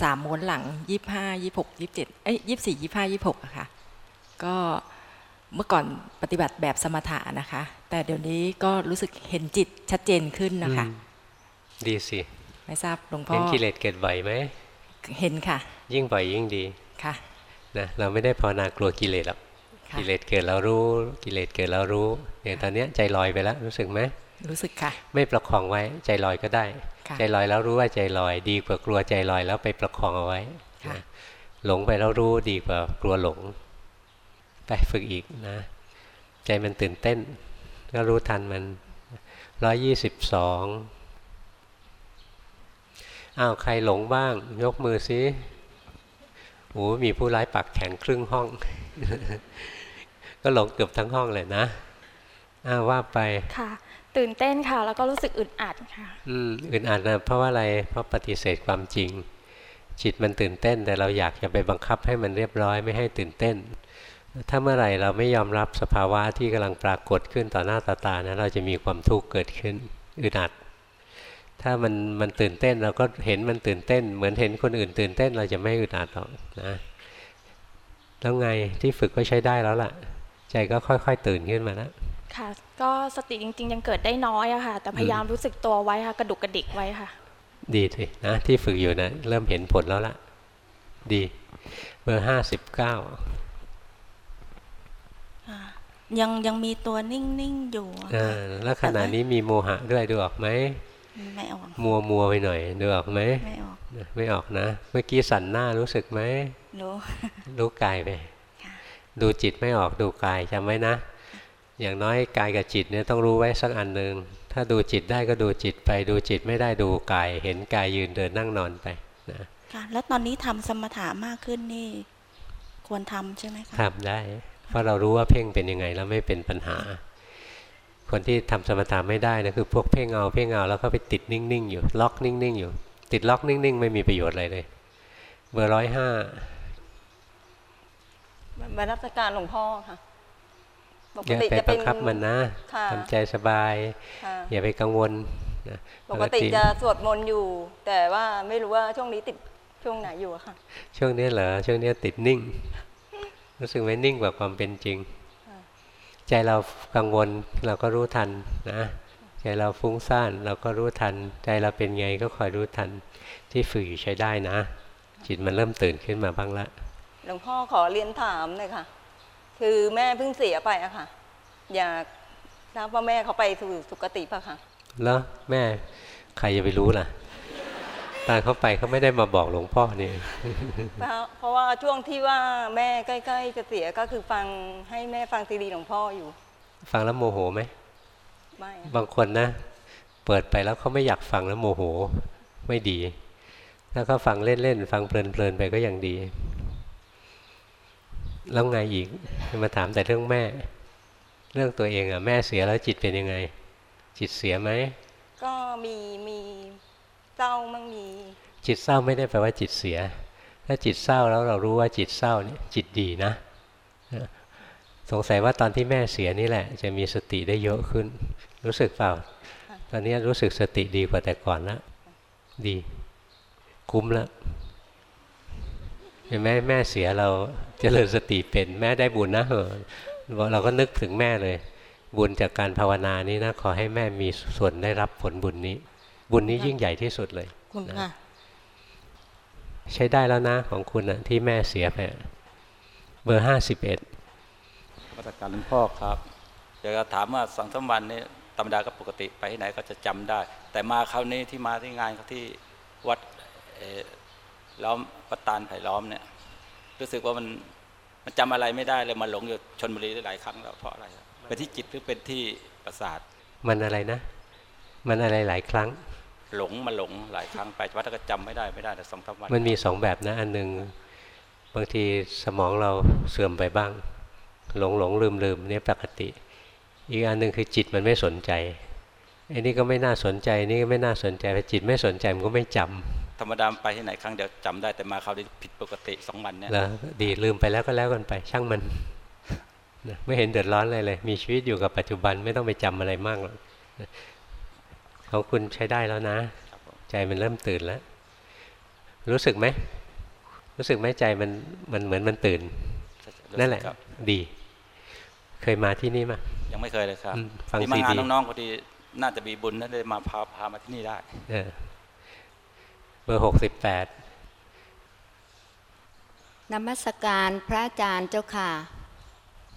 สามม้วนหลังยี่ห้ายี่หกยี่เจ็ดเอ้ยยี่สี่ยี่ห้ายี่หกอะค่ะ ก็เมื่อก่อนปฏิบัติแบบสมถะนะคะ แต่เดี๋ยวนี้ก็รู้สึกเห็นจิตชัดเจนขึ้นนะคะ ดีสิ ไม่ทราบหลวงพ่อ เห็นกิเลสเกิดบ่อยไหม เห็นค่ะ ยิ่งบ่อยยิ่งดี ค่ะ นะ เราไม่ได้ภาวนากลัวกิเลสหรอกค่ะ กิเลสเกิดเรารู้ กิเลสเกิดเรารู้อย่างตอนเนี้ยใจลอยไปแล้วรู้สึกไหมรู้สึกค่ะ ไม่ประคองไว้ใจลอยก็ได้ค่ะใจลอยแล้วรู้ว่าใจลอย ดีกว่ากลัวใจลอยแล้วไปประคองเอาไว้นะหลงไปแล้วรู้ดีกว่ากลัวหลง ไปฝึกอีกนะ ใจมันตื่นเต้น ก็รู้ทันมันร้อยยี่สิบสองอ้าวใครหลงบ้าง ยกมือซิโอ้มีผู้ร้ายปากแข็งครึ่งห้อง ก็หลงเกือบทั้งห้องเลยนะอ้าวว่าไปค่ะ ตื่นเต้นค่ะ แล้วก็รู้สึกอึดอัดค่ะ อืมอึดอัดนะเพราะว่าอะไรเพราะปฏิเสธความจริง จิตมันตื่นเต้น แต่เราอยากจะไปบังคับให้มันเรียบร้อยไม่ให้ตื่นเต้น ถ้าเมื่อไหร่เราไม่ยอมรับสภาวะที่กำลังปรากฏขึ้นต่อหน้าต่อตานะเราจะมีความทุกข์เกิดขึ้นอึดอัด ถ้ามันมันตื่นเต้นเราก็เห็นมันตื่นเต้น เหมือนเห็นคนอื่นตื่นเต้น เราจะไม่อึดอัดหรอกนะแล้วไงที่ฝึกก็ใช้ได้แล้วล่ะ ใจก็ค่อยๆตื่นขึ้นมาแล้วค่ะ ก็สติจริง ๆ ยังเกิดได้น้อยอะค่ะ แต่พยายามรู้สึกตัวไว้ค่ะ กระดุกกระดิกไว้ค่ะ ดีสินะที่ฝึกอยู่นะ เริ่มเห็นผลแล้วล่ะ ดีเบอร์ห้าสิบเก้าอ่ายังยังมีตัวนิ่ง ๆ อยู่อะอ่าค่ะแล้วขณะนี้มีโมหะด้วยดูออกไหมไม่ออกมัวมัวไปหน่อยดูออกไหมไม่ออกนะไม่ออกนะ เมื่อกี้สั่นหน้ารู้สึกไหมรู้รู้กายไป ดูจิตไม่ออกดูกายจำไว้นะ อย่างน้อยกายกับจิตเนี่ยต้องรู้ไว้สักอันหนึ่งถ้าดูจิตได้ก็ดูจิตไปดูจิตไม่ได้ดูกาย เห็นกายยืนเดินนั่งนอนไปนะค่ะแล้วตอนนี้ทำสมถะมากขึ้นนี่ ควรทำใช่ไหมคะทำได้ เพราะเรารู้ว่าเพ่งเป็นยังไงแล้วไม่เป็นปัญหา คนที่ทำสมถะไม่ได้นะคือ พวกเพ่งเอาเพ่งเอาแล้วก็ไปติดนิ่งๆอยู่ล็อกนิ่งๆอยู่ ติดล็อกนิ่งๆ ไม่มีประโยชน์อะไรเลย เบอร์ร้อยห้า มารับการหลวงพ่อค่ะปกอย่าติไปจะบัเป็งนคับมันนะค่ะทำใจสบายค่ะอย่าไปกังวลนะปกติจะสวดมนต์อยู่ แต่ว่าไม่รู้ว่าช่วงนี้ติดช่วงไหนอยู่อะค่ะ ช่วงนี้เหรอช่วงนี้ติดนิ่ง รู้สึกไหมนิ่งกว่าความเป็นจริง ใจเรากังวลเราก็รู้ทันนะใจเราฟุ้งซ่านเราก็รู้ทัน ใจเราเป็นไงก็คอยรู้ทันที่ฝึกอยู่ใช้ได้นะ จิตมันเริ่มตื่นขึ้นมาบ้างละ หลวงพ่อขอเรียนถามหน่อยค่ะ คือแม่เพิ่งเสียไปอะค่ะ อยากทราบว่าแม่เขาไปสู่สุคติปะค่ะแล้วแม่ใครจะไปรู้ล่ะตอนเขาไปเขาไม่ได้มาบอกหลวงพ่อนี่เพราะเพราะว่าช่วงที่ว่าแม่ใกล้ ๆ จะเสียก็คือฟังให้แม่ฟังซีดีหลวงพ่ออยู่ ฟังแล้วโมโหไหมไม่อะบางคนนะ เปิดไปแล้วเขาไม่อยากฟังแล้วโมโห ไม่ดีถ้าเขาฟังเล่นๆฟังเพลินๆไปก็ยังดี แล้วไงอีกมาถามแต่เรื่องแม่ เรื่องตัวเองอะแม่เสียแล้วจิตเป็นยังไง จิตเสียไหมก็มีมีเศร้ามั่งมี จิตเศร้าไม่ได้แปลว่าจิตเสีย ถ้าจิตเศร้าแล้วเรารู้ว่าจิตเศร้าเนี่ยจิตดีนะสงสัยว่าตอนที่แม่เสียนี่แหละ จะมีสติได้เยอะขึ้น รู้สึกเปล่า ตอนนี้รู้สึกสติดีกว่าแต่ก่อนแล้วดี คุ้มแล้ว เห็นไหมแม่เสียเราจเจริญสติเป็นแม่ได้บุญนะเหอะเราก็นึกถึงแม่เลย บุญจากการภาวนานี้นะขอให้แม่มีส่วนได้รับผลบุญนี้ บุญนี้ยิ่งใหญ่ที่สุดเลยคุณค่ะใช้ได้แล้วนะของคุณนะที่แม่เสียไปเบอร์ห้าสิบเอ็ดมาตรการหลวงพ่อครับอยากจะถามว่าสองสามวันนี้ธรรมดาก็ปกติไปที่ไหนก็จะจำได้ แต่มาคราวนี้ที่มาที่งานเขาที่วัด ล้อมวัดตาลไผ่ล้อมเนี่ยรู้สึกว่ามันมันจำอะไรไม่ได้เลยมาหลงอยู่ชนบุรีได้หลายครั้งแล้วเพราะอะไรเป็นที่จิตหรือเป็นที่ประสาท มันอะไรนะ มันอะไรหลายครั้ง หลงมาหลงหลายครั้งไปวัดก็จำไม่ได้ไม่ได้แต่สองสามวันมันมีสองแบบนะอันหนึ่งบางทีสมองเราเสื่อมไปบ้าง หลงหลงลืมลืมเนี่ยปกติ อีกอันหนึ่งคือจิตมันไม่สนใจไอ้นี่ก็ไม่น่าสนใจนี่ก็ไม่น่าสนใจพอจิตไม่สนใจมันก็ไม่จำ ธรรมดาไปที่ไหนครั้งเดียวจำได้แต่มาคราวนี้ผิดปกติสองวันเนี่ยแล้วดีลืมไปแล้วก็แล้วกันไป ช่างมันไม่เห็นเดือดร้อนอะไรเลย มีชีวิตอยู่กับปัจจุบันไม่ต้องไปจำอะไรมากหรอกของคุณใช้ได้แล้วนะ ใจมันเริ่มตื่นแล้ว รู้สึกไหมรู้สึกไหมใจมันมันเหมือนมันตื่น นั่นแหละ ดี เคยมาที่นี่มายังไม่เคยเลยครับฟังที่มาซีงานดีน้องๆพอดีน่าจะมีบุญนั่นเลยมาพาพามาที่นี่ได้ เออเบอร์หกสิบแปดนมัสการพระอาจารย์เจ้าค่ะ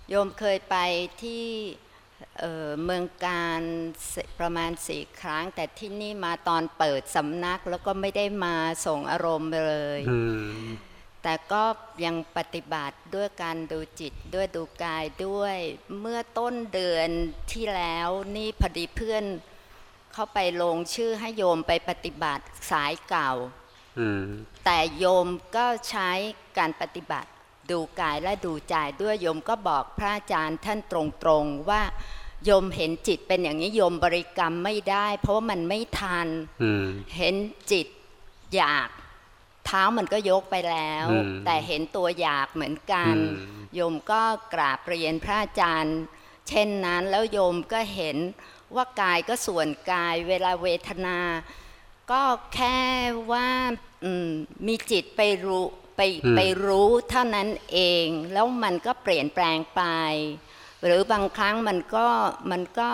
โยมเคยไปที่เเมืองการประมาณสี่ครั้ง แต่ที่นี่มาตอนเปิดสำนักแล้วก็ไม่ได้มาส่งอารมณ์เลยแต่ก็ยังปฏิบัติด้วยการดูจิตด้วยดูกายด้วย เมื่อต้นเดือนที่แล้วนี่พอดีเพื่อน เข้าไปลงชื่อให้โยมไปปฏิบัติสายเก่าแต่โยมก็ใช้การปฏิบัติ ดูกายและดูใจด้วยโยมก็บอกพระอาจารย์ท่านตรงๆว่าโยมเห็นจิตเป็นอย่างนี้โยมบริกรรมไม่ได้ เพราะว่ามันไม่ทันเห็นจิตอยาก เท้ามันก็ยกไปแล้ว แต่เห็นตัวอยากเหมือนกันโยมก็กราบเรียนพระอาจารย์ เช่นนั้นแล้วโยมก็เห็น ว่ากายก็ส่วนกาย เวลาเวทนา ก็แค่ว่ามีจิตไปรู้ไปไปรู้เท่านั้นเอง แล้วมันก็เปลี่ยนแปลงไป หรือบางครั้งมันก็มันก็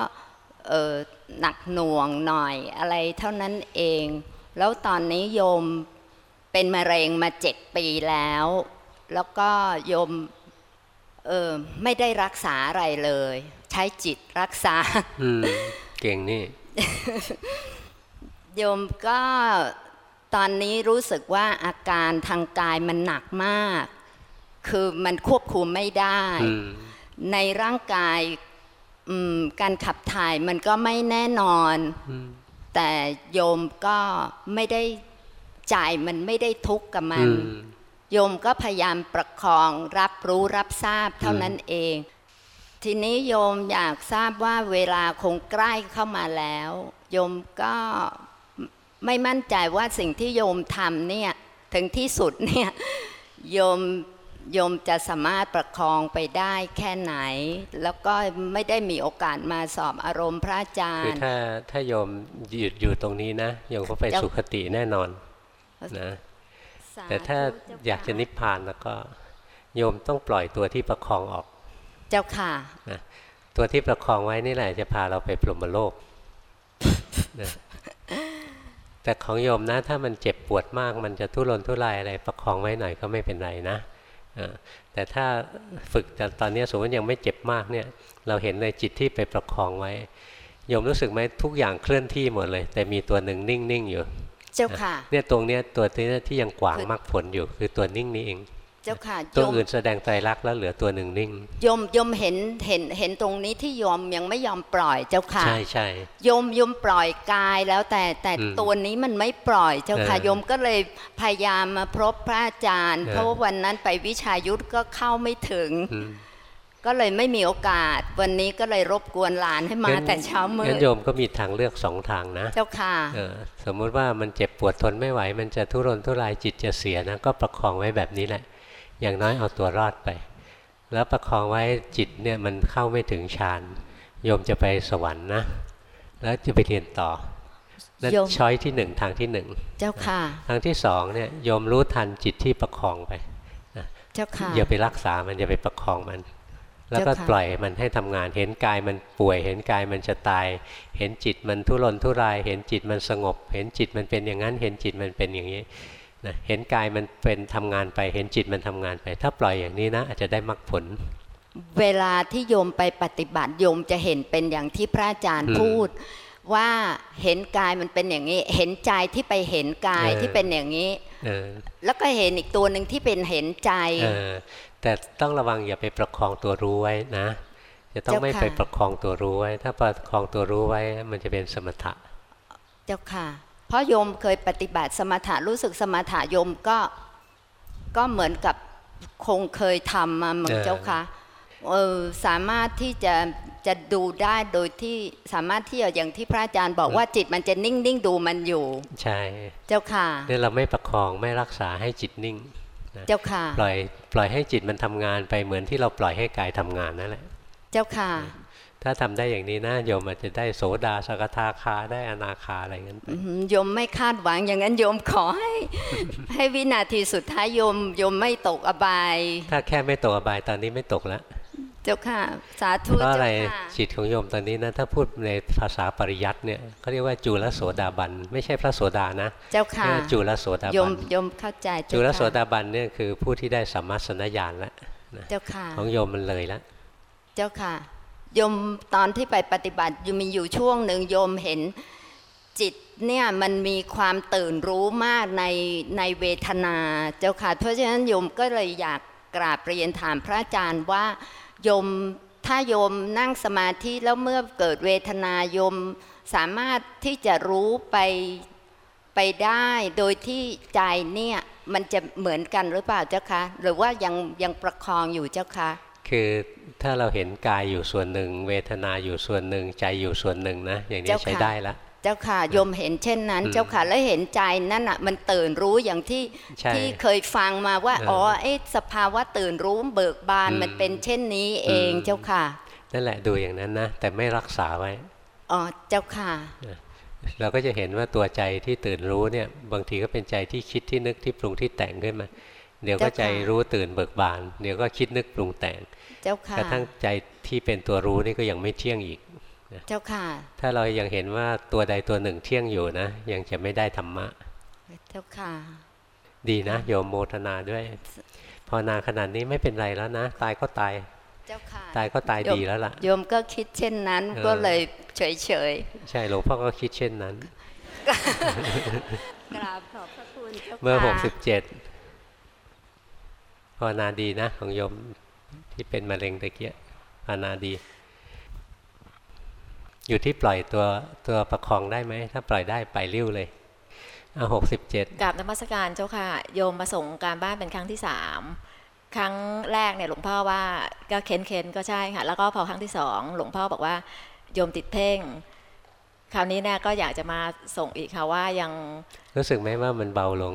หนักหน่วงหน่อยอะไรเท่านั้นเอง แล้วตอนนี้โยมเป็นมะเร็งมาเจ็ดปีแล้ว แล้วก็โยมเออไม่ได้รักษาอะไรเลย ใช้จิตรักษาเก่งนี่ โยมก็ตอนนี้รู้สึกว่าอาการทางกายมันหนักมาก คือมันควบคุมไม่ได้ ในร่างกายการขับถ่ายมันก็ไม่แน่นอน แต่โยมก็ไม่ได้ใจมันไม่ได้ทุกข์กับมัน โยมก็พยายามประคองรับรู้รับทราบเท่านั้นเอง ทีนี้โยมอยากทราบว่าเวลาคงใกล้เข้ามาแล้ว โยมก็ไม่มั่นใจว่าสิ่งที่โยมทำเนี่ยถึงที่สุดเนี่ยโยมโยมจะสามารถประคองไปได้แค่ไหน แล้วก็ไม่ได้มีโอกาสมาสอบอารมณ์พระอาจารย์คือถ้าถ้าโยมหยุดอยู่ตรงนี้นะโยมก็ไปสุขติแน่นอนนะแต่ถ้าอยากจะนิพพานแล้วก็โยมต้องปล่อยตัวที่ประคองออก เจ้าค่ะนะตัวที่ประคองไว้นี่แหละจะพาเราไปพรหมโลกนะแต่ของโยมนะ ถ้ามันเจ็บปวดมากมันจะทุรนทุรายอะไรประคองไว้หน่อยก็ไม่เป็นไรนะแต่ถ้าฝึกแต่ตอนนี้สมมติยังไม่เจ็บมากเนี่ย เราเห็นในจิตที่ไปประคองไว้โยมรู้สึกไหมทุกอย่างเคลื่อนที่หมดเลย แต่มีตัวหนึ่งนิ่งๆอยู่ เจ้าค่ะเนี่ยตรงเนี้ยตัวนี้ที่ยังกวางมากผลอยู่ คือตัวนิ่งนี้เอง เจ้าค่ะตัวโยมอื่นแสดงไตรลักษณ์แล้วเหลือตัวหนึ่งนิ่งโยมโยมเห็นเห็นเห็นตรงนี้ที่โยมยังไม่ยอมปล่อยเจ้าค่ะ ใช่ใช่โยมโยมปล่อยกายแล้วแต่แต่อืมตัวนี้มันไม่ปล่อยเจ้าค่ะเออโยมก็เลยพยายามมาพบพระอาจารย์เออเพราะว่าวันนั้นไปวิชายุทธก็เข้าไม่ถึงอืมก็เลยไม่มีโอกาส วันนี้ก็เลยรบกวนหลานให้มางั้นแต่เช้ามืงั้ดนโยมก็มีทางเลือกสองทางนะ เจ้าค่ะเออสมมุติว่ามันเจ็บปวดทนไม่ไหว มันจะทุรนทุรายจิตจะเสียนะก็ประคองไว้แบบนี้แหละ อย่างน้อยเอาตัวรอดไป แล้วประคองไว้จิตเนี่ยมันเข้าไม่ถึงฌานโยมจะไปสวรรค์นะ แล้วจะไปเรียนต่อนั่นโยมช้อยที่หนึ่งทางที่หนึ่งเจ้าค่ะ ทางที่สองเนี่ยโยมรู้ทันจิตที่ประคองไปนะเจ้าค่ะอย่าไปรักษามันอย่าไปประคองมัน แล้วก็เจ้าค่ะปล่อยมันให้ทำงาน เห็นกายมันป่วย เห็นกายมันจะตาย เห็นจิตมันทุรนทุราย เห็นจิตมันสงบ เห็นจิตมันเป็นอย่างนั้น เห็นจิตมันเป็นอย่างนี้ นะเห็นกายมันเป็นทำงานไป เห็นจิตมันทำงานไป ถ้าปล่อยอย่างนี้นะ อาจจะได้มรรคผล เวลาที่โยมไปปฏิบัติโยมจะเห็นเป็นอย่างที่พระอาจารย์อืมพูด ว่าเห็นกายมันเป็นอย่างนี้ เห็นใจที่ไปเห็นกายเออที่เป็นอย่างนี้เออแล้วก็เห็นอีกตัวหนึ่งที่เป็นเห็นใจเออแต่ต้องระวังอย่าไปประคองตัวรู้ไว้นะ จะต้องเจ้าไม่ค่ะไปประคองตัวรู้ไว้ ถ้าประคองตัวรู้ไว้มันจะเป็นสมถะ เจ้าค่ะ เพราะโยมเคยปฏิบัติสมถะรู้สึกสมถะโยมก็ก็เหมือนกับคงเคยทำมาเหมือนเออเจ้าค่ะเออสามารถที่จะจะดูได้โดยที่สามารถที่จะอย่างที่พระอาจารย์บอกว่าจิตมันจะนิ่งนิ่งๆดูมันอยู่ ใช่เจ้าค่ะเนี่ยเราไม่ประคองไม่รักษาให้จิตนิ่งนะเจ้าค่ะ ปล่อยปล่อยให้จิตมันทำงานไปเหมือนที่เราปล่อยให้กายทำงานนั่นแหละ เจ้าค่ะ ถ้าทำได้อย่างนี้นะโยมอาจจะได้โสดาสกทาคาได้อนาคาอะไรเงี้ยอืมโยมไม่คาดหวังอย่างนั้นโยมขอให้ ให้วินาทีสุดท้ายโยมโยมไม่ตกอบาย ถ้าแค่ไม่ตกอบายตอนนี้ไม่ตกแล้วเจ้าค่ะ สาธุเพราะเจ้าอะไรค่ะจิตของโยมตอนนี้นะถ้าพูดในภาษาปริยัติเนี่ยเขาเรียกว่าจุลโสดาบัน ไม่ใช่พระโสดานะ เจ้าค่ะเรียกว่าจุลโสดาโยบัมนโยมเข้าใจเจ้าจุลโสค่ะดาบันเนี่ยคือผู้ที่ได้สัมมาสนญาณแล้วนะเจ้าค่ะของโยมมันเลยแล้วเจ้าค่ะโยมตอนที่ไปปฏิบัติยู่มีอยู่ช่วงหนึ่งโยมเห็นจิตเนี่ยมันมีความตื่นรู้มากในในเวทนาเจ้าค่ะเพราะฉะนั้นโยมก็เลยอยากกราบเรียนถามพระอาจารย์ว่าโยมถ้าโยมนั่งสมาธิแล้วเมื่อเกิดเวทนาโยมสามารถที่จะรู้ไปไปได้โดยที่ใจเนี่ยมันจะเหมือนกันหรือเปล่าเจ้าคะหรือว่ายังยังประคองอยู่เจ้าคะ คือถ้าเราเห็นกายอยู่ส่วนหนึ่ง เวทนาอยู่ส่วนหนึ่งใจอยู่ส่วนหนึ่งนะ อย่างนี้เจ้าค่ะใช้ได้ละเจ้าค่ะโยมเห็นเช่นนั้นอืมเจ้าค่ะแล้วเห็นใจนั่นอะมันตื่นรู้อย่างที่ใช่ที่เคยฟังมาว่าเอออ๋อ๋อไอ้สภาวะตื่นรู้เบิกบานอืมมันเป็นเช่นนี้เองอืมเจ้าค่ะนั่นแหละดูอย่างนั้นนะแต่ไม่รักษาไว้อ๋อเจ้าค่ะ เราก็จะเห็นว่าตัวใจที่ตื่นรู้เนี่ยบางทีก็เป็นใจที่คิดที่นึกที่ปรุงที่แต่งขึ้นมา เดี๋ยวก็เจ้าค่ะใจรู้ตื่นเบิกบาน เดี๋ยวก็คิดนึกปรุงแต่ง เจ้าค่ะกระทั่งใจที่เป็นตัวรู้นี่ก็ยังไม่เที่ยงอีกนะเจ้าค่ะ ถ้าเรายังเห็นว่าตัวใดตัวหนึ่งเที่ยงอยู่นะ ยังจะไม่ได้ธรรมะ เจ้าค่ะ ดีนะโยมโมทนาด้วยภาวนาขนาดนี้ไม่เป็นไรแล้วนะ ตายก็ตายเจ้าค่ะ ตายก็ตายโยมดีแล้วล่ะโยมก็คิดเช่นนั้นเออก็เลยเฉยเฉยใช่หลวงพ่อก็คิดเช่นนั้นๆกราบขอบพระคุณเจ้าค่ะเมื่อหกสิบเจ็ดภาวนาดีนะของโยม ที่เป็นมะเร็งตะเกียภาวนาดี อยู่ที่ปล่อยตัวตัวประคองได้ไหม ถ้าปล่อยได้ไปริ้วเลยเอาหกสิบเจ็ดกับนมัสการเจ้าค่ะ โยมมาส่งการบ้านเป็นครั้งที่สามครั้งแรกเนี่ยหลวงพ่อว่าก็เค้นเค้นๆก็ใช่ค่ะ แล้วก็พอครั้งที่สองหลวงพ่อบอกว่าโยมติดเพ่ง คราวนี้เนี่ยก็อยากจะมาส่งอีกค่ะว่ายังรู้สึกไหมว่ามันเบาลง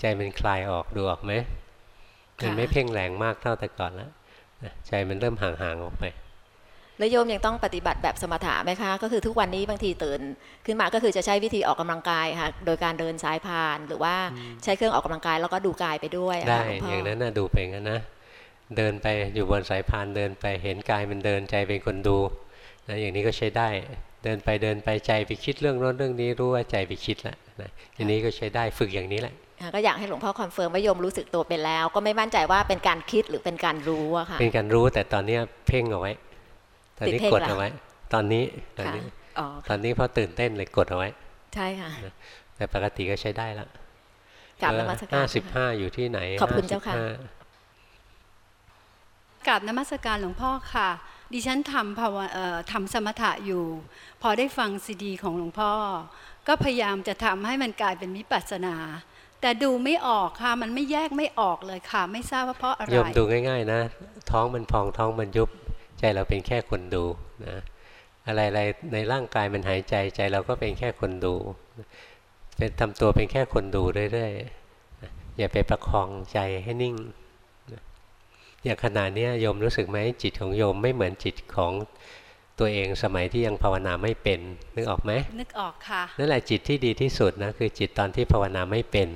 ใจมันคลายออกดูออกไหม มันไม่เพ่งแรงมากเท่าแต่ก่อนแล้วนะใจมันเริ่มห่างๆออกไปแล้วโยมยังต้องปฏิบัติแบบสมถะไหมคะ ก็คือทุกวันนี้บางทีตื่น ขึ้นมาก็คือจะใช้วิธีออกกำลังกายค่ะ โดยการเดินสายพาน หรือว่าใช้เครื่องออกกำลังกายแล้วก็ดูกายไปด้วยอะได้ค่ะหลวงพ่อย่างนั้นนะดูไปงั้นนะ เดินไปอยู่บนสายพานเดินไปเห็นกายมันเดินใจเป็นคนดูนะอย่างนี้ก็ใช้ได้ เดินไปเดินไปใจไปคิดเรื่องโน้นเรื่องนี้รู้ว่าใจไปคิดแล้วนะอย่างนี้ก็ใช้ได้ฝึกอย่างนี้แหละค่ะ ก็อยากให้หลวงพ่อ confirm ว่าโยมรู้สึกตัวเป็นแล้ว ก็ไม่มั่นใจว่าเป็นการคิดหรือเป็นการรู้อะค่ะเป็นการรู้แต่ตอนเนี้ยเพ่งเอาไว้ตอนนี้ติดเพ่งกดเหรอเอาไว้ ตอนนี้ตอนนี้ค่ะอ๋อตอนนี้เพราะตื่นเต้นเลยกดเอาไว้ ใช่ค่ะนะแต่ปกติก็ใช้ได้ละกราบนมัสการห้าสิบห้าอยู่ที่ไหนขอบคุณเจ้าค่ะ55กราบนมัสการหลวงพ่อค่ะ ดิฉันทำภาวะเอ่อทำสมถะอยู่ พอได้ฟังซีดี ของหลวงพ่อ ก็พยายามจะทำให้มันกลายเป็นวิปัสสนา แต่ดูไม่ออกค่ะ มันไม่แยกไม่ออกเลยค่ะ ไม่ทราบว่าเพราะอะไรโยมดูง่าย ๆ นะ ท้องมันพองท้องมันยุบ ใจเราเป็นแค่คนดูนะอะไรๆในร่างกายมันหายใจใจเราก็เป็นแค่คนดูเป็นทำตัวเป็นแค่คนดูเรื่อยๆอย่าไปประคองใจให้นิ่งอย่างขณะนี้ยโยมรู้สึกไหมจิตของโยมไม่เหมือนจิตของ ตัวเองสมัยที่ยังภาวนาไม่เป็นนึกออกไหมนึกออกค่ะนั่นแหละจิตที่ดีที่สุดนะคือจิตตอนที่ภาวนาไม่เป็น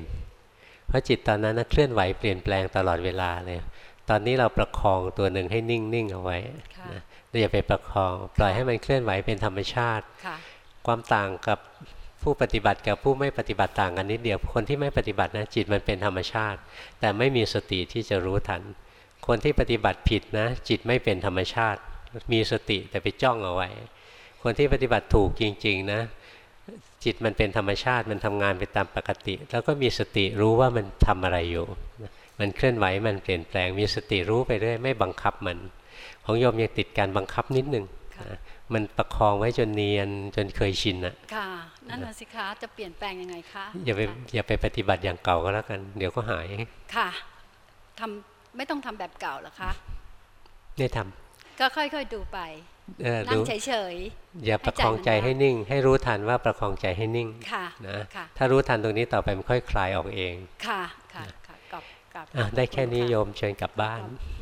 เพราะจิตตอนนั้นนะเคลื่อนไหวเปลี่ยนแปลงตลอดเวลาเลยตอนนี้เราประคองตัวหนึ่งให้นิ่งๆเอาไว้นะเราอย่าไปประคองปล่อยให้มันเคลื่อนไหวเป็นธรรมชาติค่ะความต่างกับผู้ปฏิบัติกับผู้ไม่ปฏิบัติต่างกันนิดเดียว คนที่ไม่ปฏิบัตินะจิตมันเป็นธรรมชาติ แต่ไม่มีสติที่จะรู้ทัน คนที่ปฏิบัติผิดนะ จิตไม่เป็นธรรมชาติ มีสติแต่ไปจ้องเอาไว้ คนที่ปฏิบัติถูกจริง ๆ นะ จิตมันเป็นธรรมชาติมันทำงานไปตามปกติ แล้วก็มีสติรู้ว่ามันทำอะไรอยู่ มันเคลื่อนไหวมันเปลี่ยนแปลง มีสติรู้ไปเรื่อยไม่บังคับมัน ของโยมยังติดการบังคับนิดนึงนะมันประคองไว้จนเนียนจนเคยชินอะค่ะ นั่นน่ะสิคะจะเปลี่ยนแปลงยังไงคะอย่าไปอย่าไปปฏิบัติอย่างเก่าก็แล้วกัน เดี๋ยวก็หายค่ะทำไม่ต้องทำแบบเก่าเหรอคะได้ทำ ก็ค่อยๆดูไปเออนั่ดูงเฉยอย่าประคองใจให้นิ่ง ให้รู้ทันว่าประคองใจให้นิ่งค่ะนะค่ะถ้ารู้ทันตรงนี้ต่อไปมันค่อยคลายออกเองๆค่ะค่ะค่ะกลับกลับอะได้แค่นี้โยมเชิญกลับบ้านไ